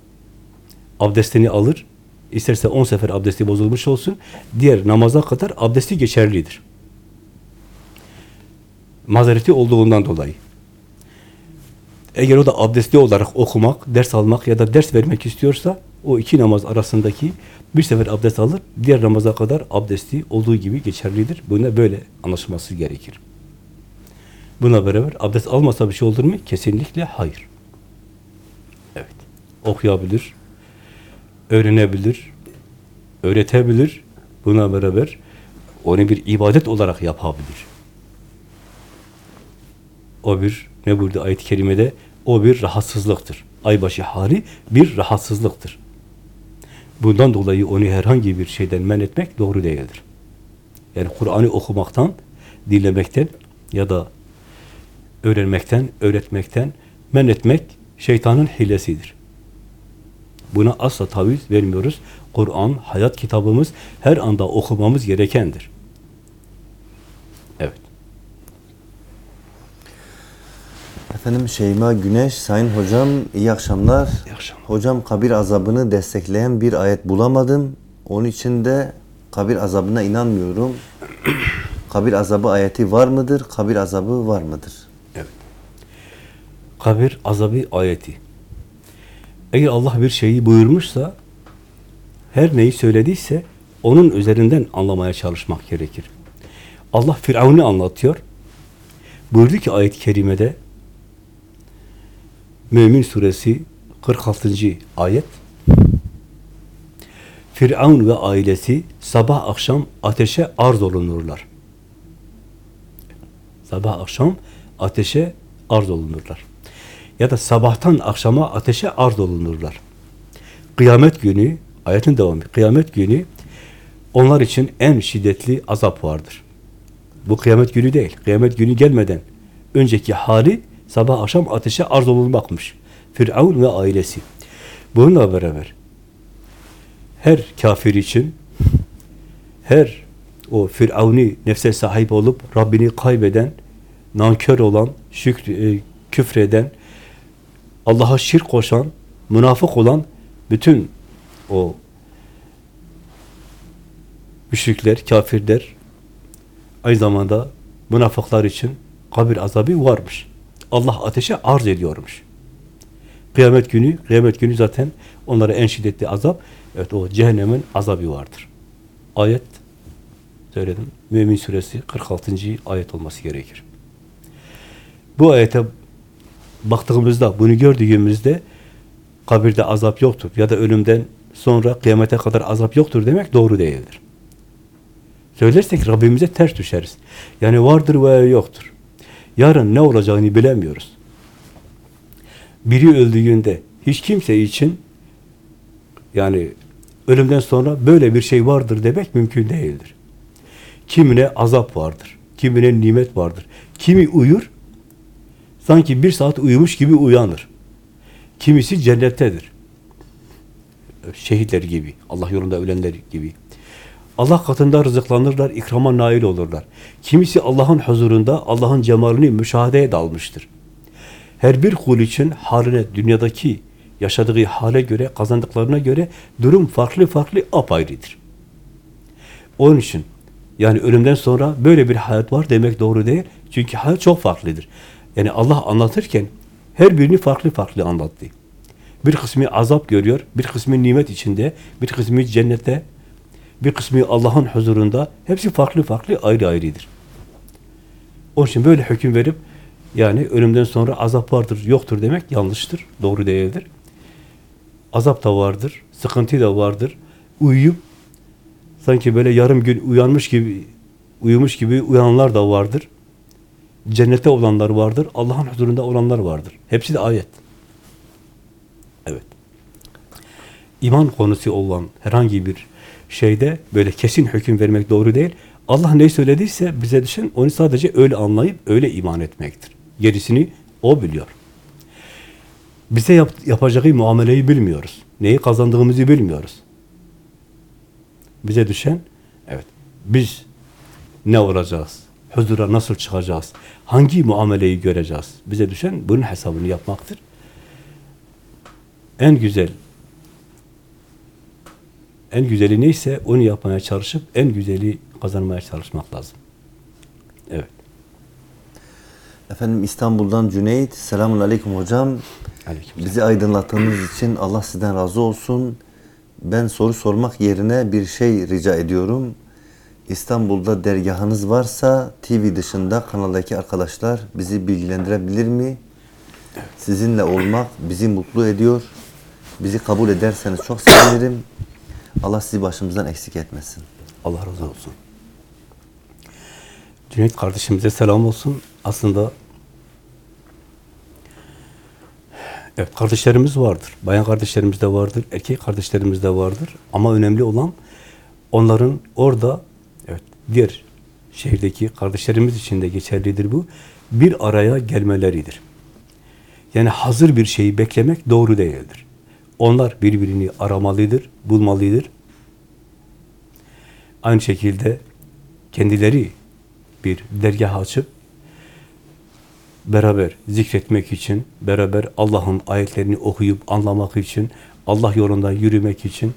abdestini alır, isterse 10 sefer abdesti bozulmuş olsun, diğer namaza kadar abdesti geçerlidir. Mazereti olduğundan dolayı. Eğer o da abdestli olarak okumak, ders almak ya da ders vermek istiyorsa, o iki namaz arasındaki bir sefer abdest alır, diğer namaza kadar abdesti olduğu gibi geçerlidir. Buna böyle anlaşılması gerekir. Buna beraber abdest almasa bir şey olur mu? Kesinlikle hayır. Evet. Okuyabilir, öğrenebilir, öğretebilir. Buna beraber onu bir ibadet olarak yapabilir. O bir, ne buyurdu ayet-i kerimede? O bir rahatsızlıktır. Aybaşı hali bir rahatsızlıktır. Bundan dolayı onu herhangi bir şeyden men etmek doğru değildir. Yani Kur'an'ı okumaktan, dinlemekten ya da öğrenmekten, öğretmekten men etmek şeytanın hilesidir. Buna asla taviz vermiyoruz. Kur'an, hayat kitabımız her anda okumamız gerekendir. Evet. Efendim Şeyma Güneş, Sayın Hocam iyi akşamlar. İyi akşamlar. Hocam kabir azabını destekleyen bir ayet bulamadım. Onun için de kabir azabına inanmıyorum. kabir azabı ayeti var mıdır? Kabir azabı var mıdır? Evet. Kabir azabı ayeti. Eğer Allah bir şeyi buyurmuşsa, her neyi söylediyse onun üzerinden anlamaya çalışmak gerekir. Allah Firavun'u anlatıyor. Buyurdu ki ayet-i kerimede Mümin suresi 46. ayet Firavun ve ailesi sabah akşam ateşe arz olunurlar. Sabah akşam ateşe arz olunurlar. Ya da sabahtan akşama ateşe arz olunurlar. Kıyamet günü, ayetin devamı, kıyamet günü onlar için en şiddetli azap vardır. Bu kıyamet günü değil. Kıyamet günü gelmeden önceki hali sabah akşam ateşe arz olunmakmış. Firavun ve ailesi. Bununla beraber her kafir için her o Firavuni nefse sahip olup Rabbini kaybeden, nankör olan, şükr, e, küfreden, Allah'a şirk koşan, münafık olan bütün o müşrikler, kafirler aynı zamanda münafıklar için kabir azabı varmış. Allah ateşe arz ediyormuş. Kıyamet günü, kıyamet günü zaten onlara en şiddetli azap, evet o cehennemin azabı vardır. Ayet söyledim. Mümin suresi 46. ayet olması gerekir. Bu ayete baktığımızda, bunu gördüğümüzde kabirde azap yoktur ya da ölümden sonra kıyamete kadar azap yoktur demek doğru değildir. Söylersek Rabbimize ters düşeriz. Yani vardır veya yoktur. Yarın ne olacağını bilemiyoruz. Biri öldüğünde hiç kimse için yani ölümden sonra böyle bir şey vardır demek mümkün değildir. Kimine azap vardır, kimine nimet vardır. Kimi uyur, sanki bir saat uyumuş gibi uyanır. Kimisi cennettedir. Şehitler gibi, Allah yolunda ölenler gibi. Allah katında rızıklanırlar, ikrama nail olurlar. Kimisi Allah'ın huzurunda Allah'ın cemalini müşahedeye dalmıştır. Her bir kul için haline, dünyadaki yaşadığı hale göre, kazandıklarına göre durum farklı farklı apayrıdır. Onun için yani ölümden sonra böyle bir hayat var demek doğru değil. Çünkü hayat çok farklıdır. Yani Allah anlatırken her birini farklı farklı anlattı. Bir kısmı azap görüyor, bir kısmı nimet içinde, bir kısmı cennette, bir kısmı Allah'ın huzurunda. Hepsi farklı farklı, ayrı ayrıdır. Onun için böyle hüküm verip yani ölümden sonra azap vardır, yoktur demek yanlıştır, doğru değildir. Azap da vardır, sıkıntı da vardır. Uyuyup sanki böyle yarım gün uyanmış gibi, uyumuş gibi uyananlar da vardır. Cennette olanlar vardır, Allah'ın huzurunda olanlar vardır. Hepsi de ayet. Evet. İman konusu olan herhangi bir şeyde böyle kesin hüküm vermek doğru değil. Allah ne söylediyse bize düşen onu sadece öyle anlayıp öyle iman etmektir. Gerisini o biliyor. Bize yap, yapacağı muameleyi bilmiyoruz. Neyi kazandığımızı bilmiyoruz. Bize düşen evet biz ne olacağız? Huzura nasıl çıkacağız? Hangi muameleyi göreceğiz? Bize düşen bunun hesabını yapmaktır. En güzel en güzeli neyse onu yapmaya çalışıp en güzeli kazanmaya çalışmak lazım. Evet. Efendim İstanbul'dan Cüneyt. Selamun Aleyküm hocam. Aleyküm. Bizi aydınlattığınız için Allah sizden razı olsun. Ben soru sormak yerine bir şey rica ediyorum. İstanbul'da dergahınız varsa TV dışında kanaldaki arkadaşlar bizi bilgilendirebilir mi? Sizinle olmak bizi mutlu ediyor. Bizi kabul ederseniz çok sevinirim. Allah sizi başımızdan eksik etmesin. Allah razı olsun. Cüneyt kardeşimize selam olsun. Aslında evet kardeşlerimiz vardır. Bayan kardeşlerimiz de vardır. Erkek kardeşlerimiz de vardır. Ama önemli olan onların orada evet diğer şehirdeki kardeşlerimiz için de geçerlidir bu. Bir araya gelmeleridir. Yani hazır bir şeyi beklemek doğru değildir. Onlar birbirini aramalıdır, bulmalıdır. Aynı şekilde kendileri bir dergah açıp beraber zikretmek için, beraber Allah'ın ayetlerini okuyup anlamak için, Allah yolunda yürümek için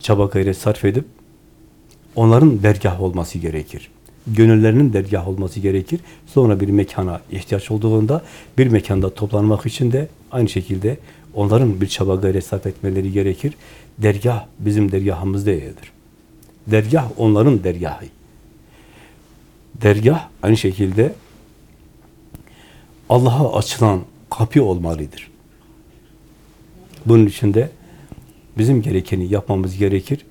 çaba gayret sarf edip onların dergah olması gerekir. Gönüllerinin dergah olması gerekir. Sonra bir mekana ihtiyaç olduğunda bir mekanda toplanmak için de aynı şekilde onların bir çaba gayret sarf etmeleri gerekir. Dergah bizim dergahımız değildir. Dergah onların dergahı. Dergah aynı şekilde Allah'a açılan kapı olmalıdır. Bunun için de bizim gerekeni yapmamız gerekir.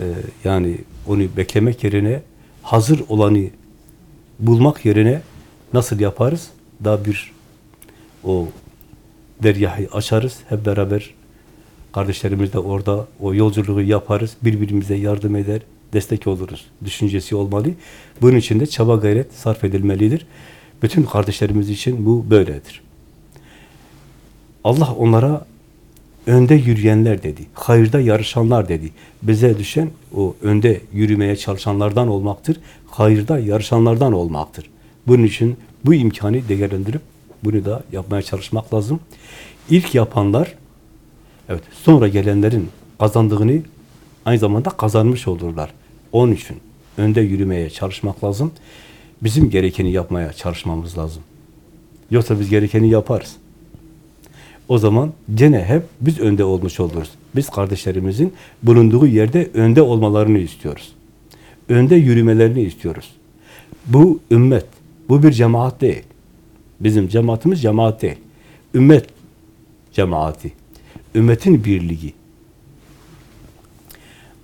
Ee, yani onu beklemek yerine hazır olanı bulmak yerine nasıl yaparız? Daha bir o dergahı açarız. Hep beraber kardeşlerimiz de orada o yolculuğu yaparız. Birbirimize yardım eder, destek oluruz. Düşüncesi olmalı. Bunun için de çaba gayret sarf edilmelidir. Bütün kardeşlerimiz için bu böyledir. Allah onlara önde yürüyenler dedi. Hayırda yarışanlar dedi. Bize düşen o önde yürümeye çalışanlardan olmaktır. Hayırda yarışanlardan olmaktır. Bunun için bu imkanı değerlendirip bunu da yapmaya çalışmak lazım. İlk yapanlar evet sonra gelenlerin kazandığını aynı zamanda kazanmış olurlar. Onun için önde yürümeye çalışmak lazım. Bizim gerekeni yapmaya çalışmamız lazım. Yoksa biz gerekeni yaparız. O zaman gene hep biz önde olmuş oluruz. Biz kardeşlerimizin bulunduğu yerde önde olmalarını istiyoruz. Önde yürümelerini istiyoruz. Bu ümmet, bu bir cemaat değil. Bizim cemaatimiz cemaat değil. Ümmet cemaati. Ümmetin birliği.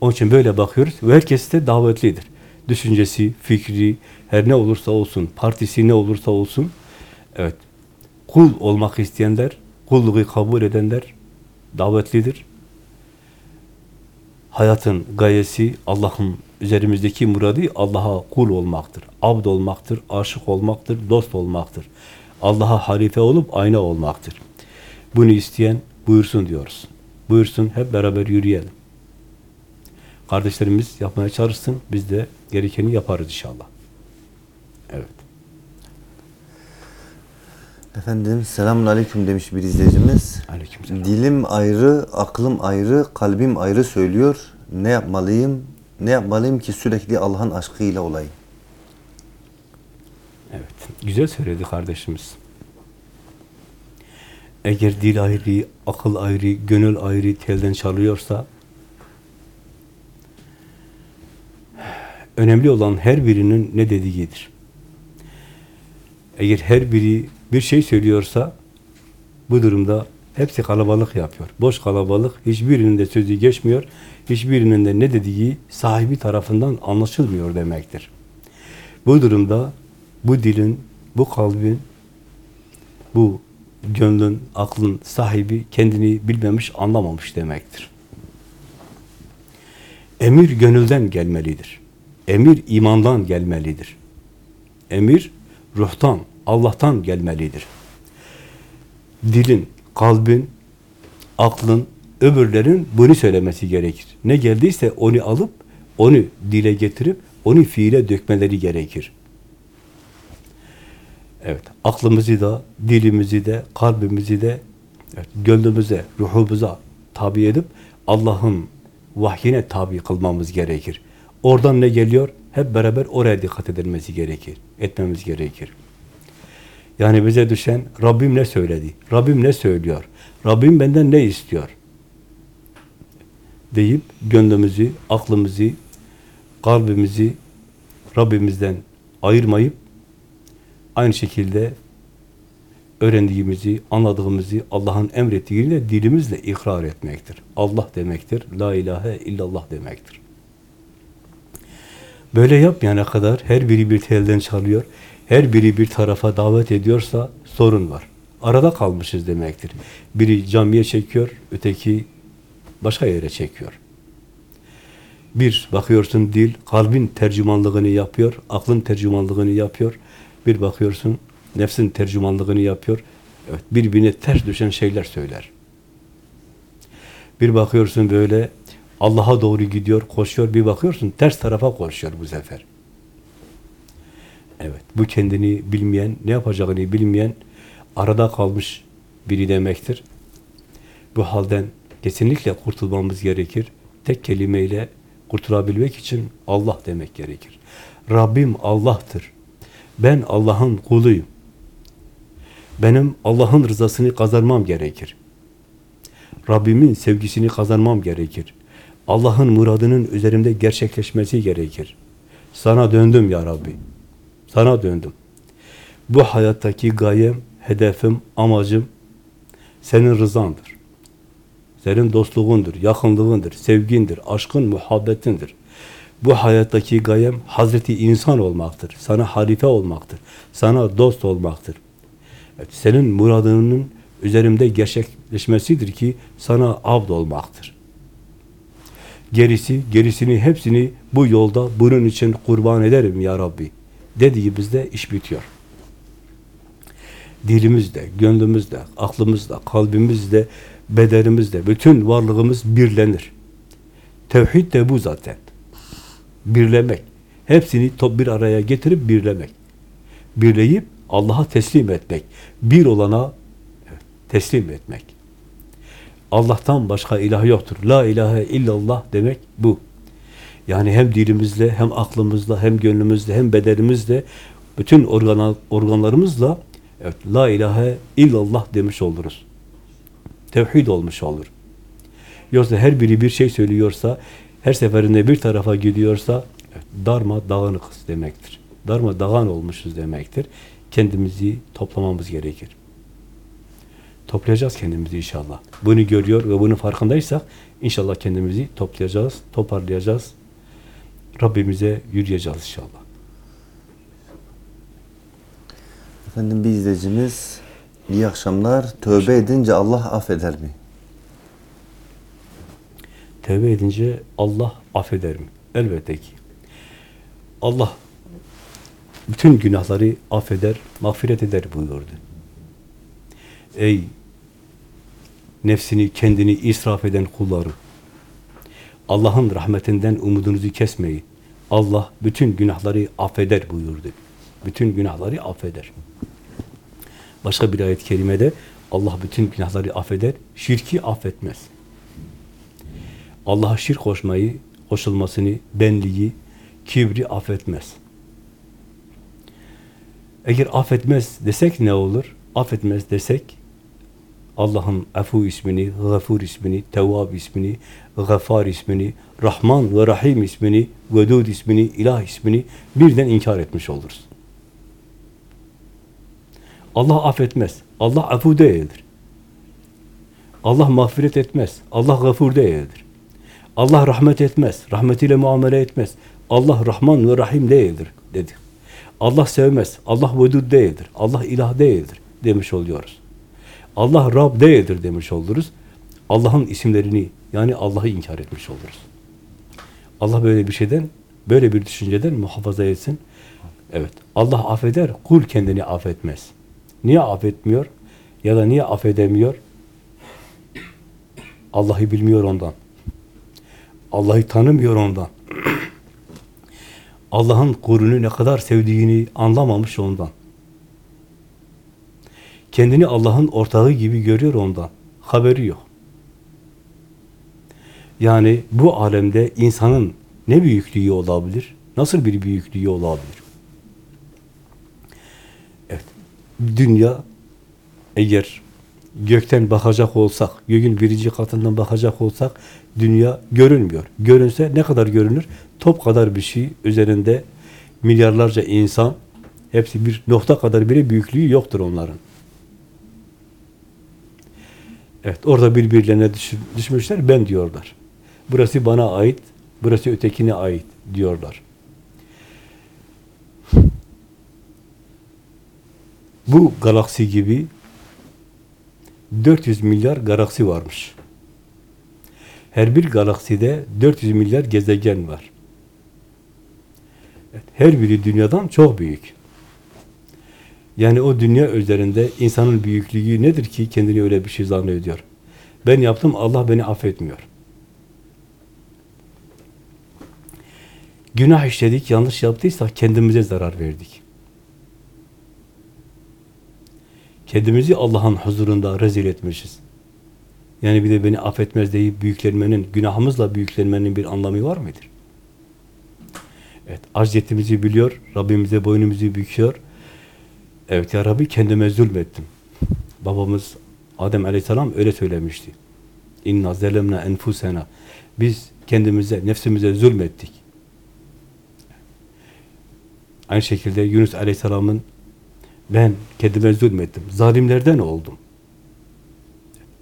Onun için böyle bakıyoruz ve herkes de davetlidir. Düşüncesi, fikri, her ne olursa olsun, partisi ne olursa olsun, evet, kul olmak isteyenler, kulluğu kabul edenler davetlidir. Hayatın gayesi, Allah'ın üzerimizdeki muradı Allah'a kul olmaktır, abd olmaktır, aşık olmaktır, dost olmaktır. Allah'a halife olup ayna olmaktır. Bunu isteyen buyursun diyoruz. Buyursun, hep beraber yürüyelim. Kardeşlerimiz yapmaya çalışsın, biz de gerekeni yaparız inşallah. Efendim selamun aleyküm demiş bir izleyicimiz. Aleykümselam. Dilim ayrı, aklım ayrı, kalbim ayrı söylüyor. Ne yapmalıyım? Ne yapmalıyım ki sürekli Allah'ın aşkıyla olayım? Evet. Güzel söyledi kardeşimiz. Eğer dil ayrı, akıl ayrı, gönül ayrı telden çalıyorsa önemli olan her birinin ne dediğidir. Eğer her biri bir şey söylüyorsa bu durumda hepsi kalabalık yapıyor. Boş kalabalık, hiçbirinin de sözü geçmiyor. Hiçbirinin de ne dediği sahibi tarafından anlaşılmıyor demektir. Bu durumda bu dilin, bu kalbin, bu gönlün, aklın sahibi kendini bilmemiş, anlamamış demektir. Emir gönülden gelmelidir. Emir imandan gelmelidir. Emir ruhtan, Allah'tan gelmelidir. Dilin, kalbin, aklın, öbürlerin bunu söylemesi gerekir. Ne geldiyse onu alıp, onu dile getirip, onu fiile dökmeleri gerekir. Evet, aklımızı da, dilimizi de, kalbimizi de, evet, gönlümüze, ruhumuza tabi edip Allah'ın vahyine tabi kılmamız gerekir. Oradan ne geliyor? Hep beraber oraya dikkat edilmesi gerekir, etmemiz gerekir. Yani bize düşen Rabbim ne söyledi? Rabbim ne söylüyor? Rabbim benden ne istiyor? Deyip gönlümüzü, aklımızı, kalbimizi Rabbimizden ayırmayıp aynı şekilde öğrendiğimizi, anladığımızı Allah'ın emrettiğiyle dilimizle ikrar etmektir. Allah demektir. La ilahe illallah demektir. Böyle yapmayana kadar her biri bir telden çalıyor, her biri bir tarafa davet ediyorsa sorun var. Arada kalmışız demektir. Biri camiye çekiyor, öteki başka yere çekiyor. Bir bakıyorsun dil, kalbin tercümanlığını yapıyor, aklın tercümanlığını yapıyor. Bir bakıyorsun nefsin tercümanlığını yapıyor. Evet, birbirine ters düşen şeyler söyler. Bir bakıyorsun böyle Allah'a doğru gidiyor, koşuyor. Bir bakıyorsun ters tarafa koşuyor bu sefer. Evet, bu kendini bilmeyen, ne yapacağını bilmeyen, arada kalmış biri demektir. Bu halden kesinlikle kurtulmamız gerekir. Tek kelimeyle kurtulabilmek için Allah demek gerekir. Rabbim Allah'tır. Ben Allah'ın kuluyum. Benim Allah'ın rızasını kazanmam gerekir. Rabbimin sevgisini kazanmam gerekir. Allah'ın muradının üzerimde gerçekleşmesi gerekir. Sana döndüm ya Rabbi. Sana döndüm. Bu hayattaki gayem, hedefim, amacım senin rızandır. Senin dostluğundur, yakınlığındır, sevgindir, aşkın, muhabbetindir. Bu hayattaki gayem Hazreti insan olmaktır. Sana halife olmaktır. Sana dost olmaktır. Evet, senin muradının üzerimde gerçekleşmesidir ki sana abd olmaktır. Gerisi, gerisini hepsini bu yolda bunun için kurban ederim ya Rabbi. Dediğimizde iş bitiyor. Dilimizde, gönlümüzde, aklımızda, kalbimizde, bedenimizde, bütün varlığımız birlenir. Tevhid de bu zaten. Birlemek. Hepsini top bir araya getirip birlemek. Birleyip Allah'a teslim etmek. Bir olana teslim etmek. Allah'tan başka ilah yoktur. La ilahe illallah demek bu. Yani hem dilimizle, hem aklımızla, hem gönlümüzle, hem bedenimizle, bütün organ, organlarımızla evet, La ilahe illallah demiş oluruz. Tevhid olmuş olur. Yoksa her biri bir şey söylüyorsa, her seferinde bir tarafa gidiyorsa, evet, darma dağınıkız demektir. Darma dağın olmuşuz demektir. Kendimizi toplamamız gerekir. Toplayacağız kendimizi inşallah. Bunu görüyor ve bunun farkındaysak inşallah kendimizi toplayacağız, toparlayacağız. Rabbimize yürüyeceğiz inşallah. Efendim bir izleyicimiz iyi akşamlar. Tövbe edince Allah affeder mi? Tevbe edince Allah affeder mi? Elbette ki. Allah bütün günahları affeder, mağfiret eder buyurdu. Ey nefsini, kendini israf eden kulları, Allah'ın rahmetinden umudunuzu kesmeyin. Allah bütün günahları affeder buyurdu. Bütün günahları affeder. Başka bir ayet-i kerimede Allah bütün günahları affeder, şirki affetmez. Allah'a şirk koşmayı, koşulmasını, benliği, kibri affetmez. Eğer affetmez desek ne olur? Affetmez desek Allah'ın Afu ismini, Gafur ismini, Tevvab ismini, Gafar ismini, Rahman ve Rahim ismini, Vedud ismini, İlah ismini birden inkar etmiş oluruz. Allah affetmez. Allah afu değildir. Allah mağfiret etmez. Allah gafur değildir. Allah rahmet etmez. Rahmetiyle muamele etmez. Allah Rahman ve Rahim değildir dedi. Allah sevmez. Allah vedud değildir. Allah ilah değildir demiş oluyoruz. Allah Rab değildir demiş oluruz. Allah'ın isimlerini yani Allah'ı inkar etmiş oluruz. Allah böyle bir şeyden, böyle bir düşünceden muhafaza etsin. Evet. Allah affeder, kul kendini affetmez. Niye affetmiyor? Ya da niye affedemiyor? Allah'ı bilmiyor ondan. Allah'ı tanımıyor ondan. Allah'ın kulunu ne kadar sevdiğini anlamamış ondan. Kendini Allah'ın ortağı gibi görüyor ondan. Haberi yok. Yani bu alemde insanın ne büyüklüğü olabilir? Nasıl bir büyüklüğü olabilir? Evet. Dünya eğer gökten bakacak olsak, göğün birinci katından bakacak olsak dünya görünmüyor. Görünse ne kadar görünür? Top kadar bir şey üzerinde milyarlarca insan hepsi bir nokta kadar bile büyüklüğü yoktur onların. Evet, orada birbirlerine düş, düşmüşler, ben diyorlar. Burası bana ait, burası ötekine ait diyorlar. Bu galaksi gibi 400 milyar galaksi varmış. Her bir galakside 400 milyar gezegen var. Her biri dünyadan çok büyük. Yani o dünya üzerinde insanın büyüklüğü nedir ki kendini öyle bir şey zannediyor? Ben yaptım, Allah beni affetmiyor. Günah işledik, yanlış yaptıysak kendimize zarar verdik. Kendimizi Allah'ın huzurunda rezil etmişiz. Yani bir de beni affetmez deyip büyüklenmenin, günahımızla büyüklenmenin bir anlamı var mıdır? Evet, acziyetimizi biliyor, Rabbimize boynumuzu büküyor. Evet ya Rabbi kendime zulmettim. Babamız Adem Aleyhisselam öyle söylemişti. İnna zelemna enfusena. Biz kendimize, nefsimize zulmettik. Aynı şekilde Yunus Aleyhisselam'ın ben kendime zulmettim. Zalimlerden oldum.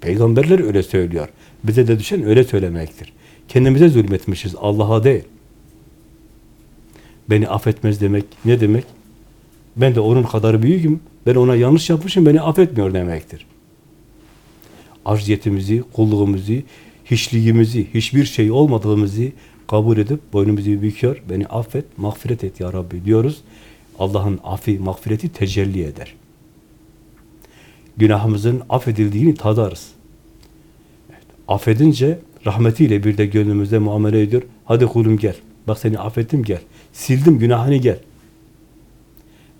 Peygamberler öyle söylüyor. Bize de düşen öyle söylemektir. Kendimize zulmetmişiz, Allah'a değil. Beni affetmez demek ne demek? Ben de onun kadar büyüğüm, ben ona yanlış yapmışım, beni affetmiyor demektir. Acziyetimizi, kulluğumuzu, hiçliğimizi, hiçbir şey olmadığımızı kabul edip boynumuzu büküyor, beni affet, mağfiret et ya Rabbi diyoruz. Allah'ın affi, mağfireti tecelli eder. Günahımızın affedildiğini tadarız. Evet, affedince rahmetiyle bir de gönlümüzde muamele ediyor. Hadi kulum gel. Bak seni affettim gel. Sildim günahını gel.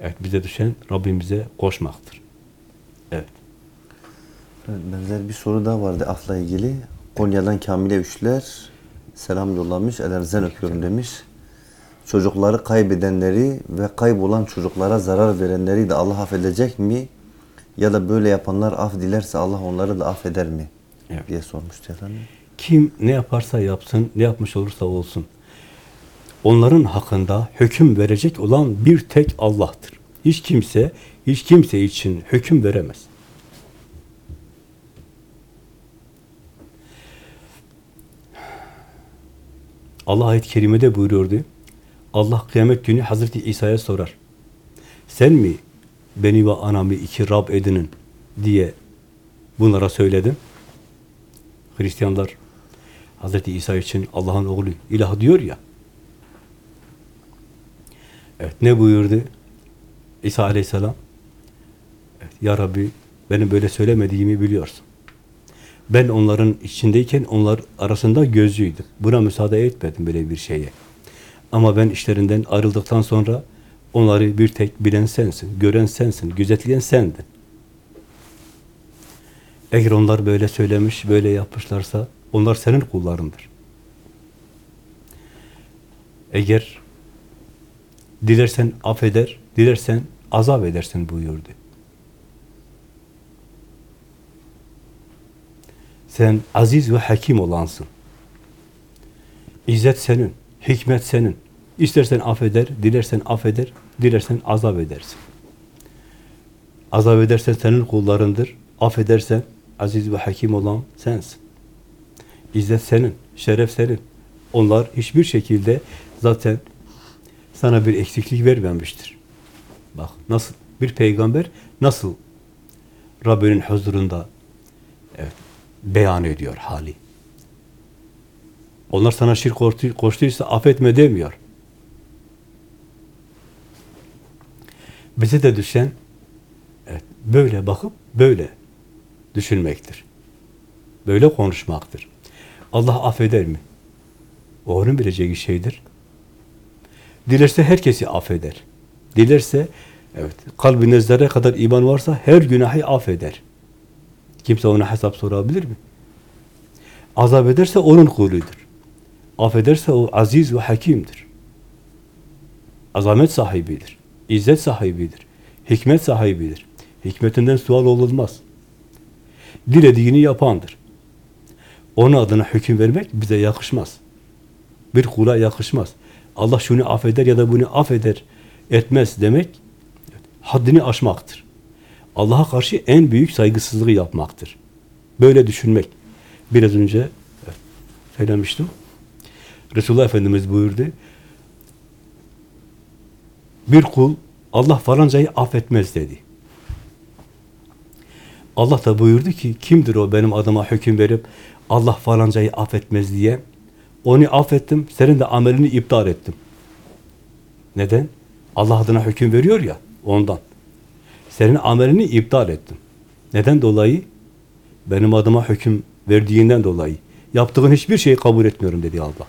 Evet bize düşen Rabbimize koşmaktır. Evet. Benzer bir soru daha vardı afla ilgili. Konya'dan Kamile Üçler selam yollamış. Ellerinizden öpüyorum demiş. Çocukları kaybedenleri ve kaybolan çocuklara zarar verenleri de Allah affedecek mi? Ya da böyle yapanlar af dilerse Allah onları da affeder mi? Evet. diye sormuştu efendim. Kim ne yaparsa yapsın, ne yapmış olursa olsun. Onların hakkında hüküm verecek olan bir tek Allah'tır. Hiç kimse, hiç kimse için hüküm veremez. Allah ayet-i kerimede buyuruyordu. Allah kıyamet günü Hazreti İsa'ya sorar. Sen mi beni ve anamı iki Rab edinin diye bunlara söyledin? Hristiyanlar Hazreti İsa için Allah'ın oğlu ilah diyor ya. Evet ne buyurdu? İsa aleyhisselam evet, Ya Rabbi benim böyle söylemediğimi biliyorsun. Ben onların içindeyken onlar arasında gözcüydüm. Buna müsaade etmedim böyle bir şeye. Ama ben işlerinden ayrıldıktan sonra onları bir tek bilen sensin, gören sensin, gözetleyen sendin. Eğer onlar böyle söylemiş, böyle yapmışlarsa onlar senin kullarındır. Eğer dilersen affeder, dilersen azap edersin buyurdu. Sen aziz ve hakim olansın. İzzet senin, hikmet senin. İstersen affeder, dilersen affeder, dilersen azap edersin. Azap edersen senin kullarındır. Affedersen aziz ve hakim olan sensin. İzzet senin, şeref senin. Onlar hiçbir şekilde zaten sana bir eksiklik vermemiştir. Bak nasıl bir peygamber nasıl Rabbinin huzurunda beyan ediyor hali. Onlar sana şirk koştu- koştuysa affetme demiyor. Bize de düşen evet, böyle bakıp böyle düşünmektir. Böyle konuşmaktır. Allah affeder mi? O onun bileceği şeydir. Dilerse herkesi affeder. Dilerse evet kalbine zerre kadar iman varsa her günahı affeder. Kimse ona hesap sorabilir mi? Azap ederse onun kuludur. Affederse o aziz ve hakimdir. Azamet sahibidir. İzzet sahibidir. Hikmet sahibidir. Hikmetinden sual olunmaz. Dilediğini yapandır. Onun adına hüküm vermek bize yakışmaz. Bir kula yakışmaz. Allah şunu affeder ya da bunu affeder etmez demek haddini aşmaktır. Allah'a karşı en büyük saygısızlığı yapmaktır. Böyle düşünmek. Biraz önce söylemiştim. Resulullah Efendimiz buyurdu. Bir kul Allah falancayı affetmez dedi. Allah da buyurdu ki kimdir o benim adıma hüküm verip Allah falancayı affetmez diye. Onu affettim, senin de amelini iptal ettim. Neden? Allah adına hüküm veriyor ya, ondan. Senin amelini iptal ettim. Neden dolayı? Benim adıma hüküm verdiğinden dolayı. Yaptığın hiçbir şeyi kabul etmiyorum dedi Allah.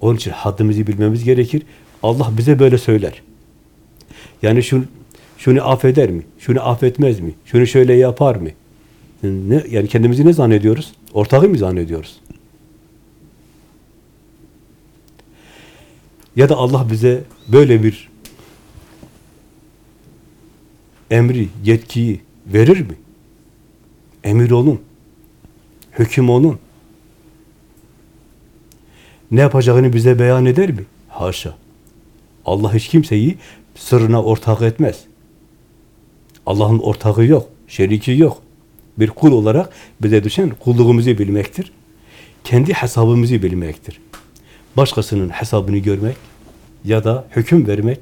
Onun için haddimizi bilmemiz gerekir. Allah bize böyle söyler. Yani şunu, şunu affeder mi? Şunu affetmez mi? Şunu şöyle yapar mı? Ne, yani kendimizi ne zannediyoruz? Ortağı mı zannediyoruz? Ya da Allah bize böyle bir emri, yetkiyi verir mi? Emir olun. Hüküm olun. Ne yapacağını bize beyan eder mi? Haşa. Allah hiç kimseyi sırrına ortak etmez. Allah'ın ortağı yok, şeriki yok. Bir kul olarak bize düşen kulluğumuzu bilmektir. Kendi hesabımızı bilmektir. Başkasının hesabını görmek ya da hüküm vermek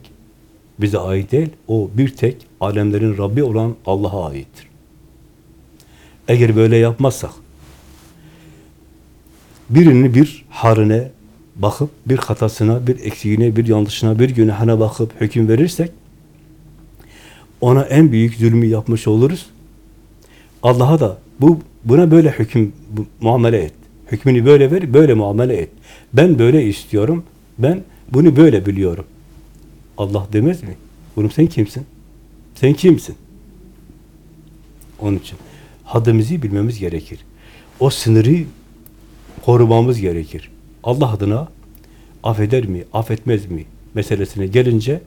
bize ait değil. O bir tek alemlerin Rabbi olan Allah'a aittir. Eğer böyle yapmazsak, birinin bir harine bakıp, bir hatasına, bir eksiğine, bir yanlışına, bir günahına bakıp hüküm verirsek, ona en büyük zulmü yapmış oluruz. Allah'a da bu buna böyle hüküm bu, muamele et. Hükmünü böyle ver, böyle muamele et. Ben böyle istiyorum, ben bunu böyle biliyorum. Allah demez mi? Oğlum sen kimsin? Sen kimsin? Onun için haddimizi bilmemiz gerekir. O sınırı korumamız gerekir. Allah adına affeder mi, affetmez mi meselesine gelince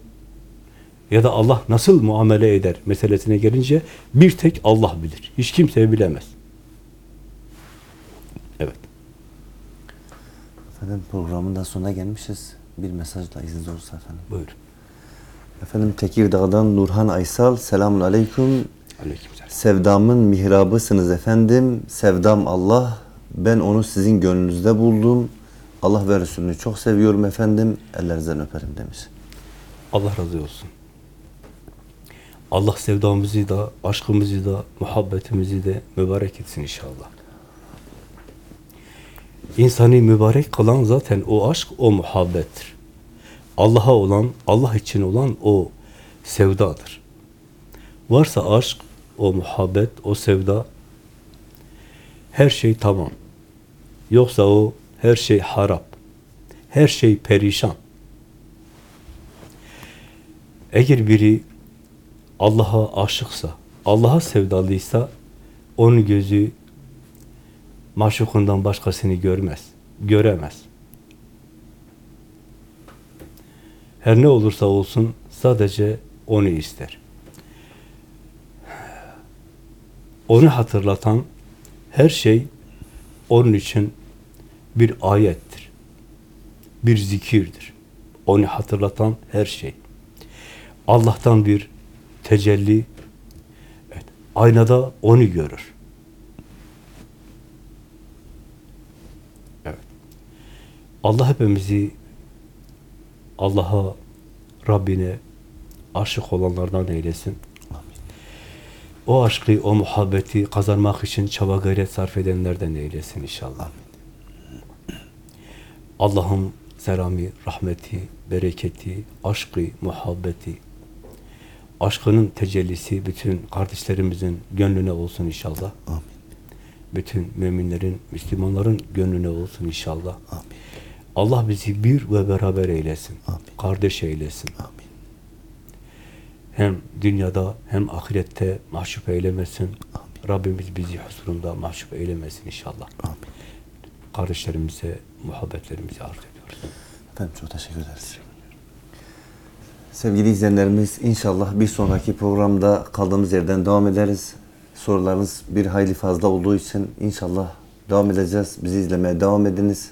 ya da Allah nasıl muamele eder meselesine gelince bir tek Allah bilir. Hiç kimse bilemez. Evet. Efendim programın da sonuna gelmişiz. Bir mesajla izniniz olursa efendim. Buyurun. Efendim Tekirdağ'dan Nurhan Aysal. Selamun Aleyküm. Aleykümselam. Sevdamın mihrabısınız efendim. Sevdam Allah. Ben onu sizin gönlünüzde buldum. Allah ve Resulünü çok seviyorum efendim. Ellerinizden öperim demiş. Allah razı olsun. Allah sevdamızı da, aşkımızı da, muhabbetimizi de mübarek etsin inşallah. İnsanı mübarek kılan zaten o aşk, o muhabbettir. Allah'a olan, Allah için olan o sevdadır. Varsa aşk, o muhabbet, o sevda, her şey tamam. Yoksa o her şey harap, her şey perişan. Eğer biri Allah'a aşıksa, Allah'a sevdalıysa, onun gözü maşukundan başkasını görmez, göremez. Her ne olursa olsun sadece onu ister. Onu hatırlatan her şey onun için bir ayettir. Bir zikirdir. Onu hatırlatan her şey. Allah'tan bir tecelli, evet, aynada onu görür. Evet. Allah hepimizi Allah'a, Rabbine aşık olanlardan eylesin. O aşkı, o muhabbeti kazanmak için çaba gayret sarf edenlerden eylesin inşallah. Allah'ın selamı, rahmeti, bereketi, aşkı, muhabbeti, aşkının tecellisi bütün kardeşlerimizin gönlüne olsun inşallah. Amin. Bütün müminlerin, Müslümanların gönlüne olsun inşallah. Amin. Allah bizi bir ve beraber eylesin. Amin. Kardeş eylesin. Amin. Hem dünyada hem ahirette mahcup eylemesin. Rabbimiz bizi huzurunda mahcup eylemesin inşallah. Amin. Kardeşlerimize muhabbetlerimizi arz ediyoruz. Efendim çok teşekkür ederiz. Sevgili izleyenlerimiz inşallah bir sonraki programda kaldığımız yerden devam ederiz. Sorularınız bir hayli fazla olduğu için inşallah devam edeceğiz. Bizi izlemeye devam ediniz.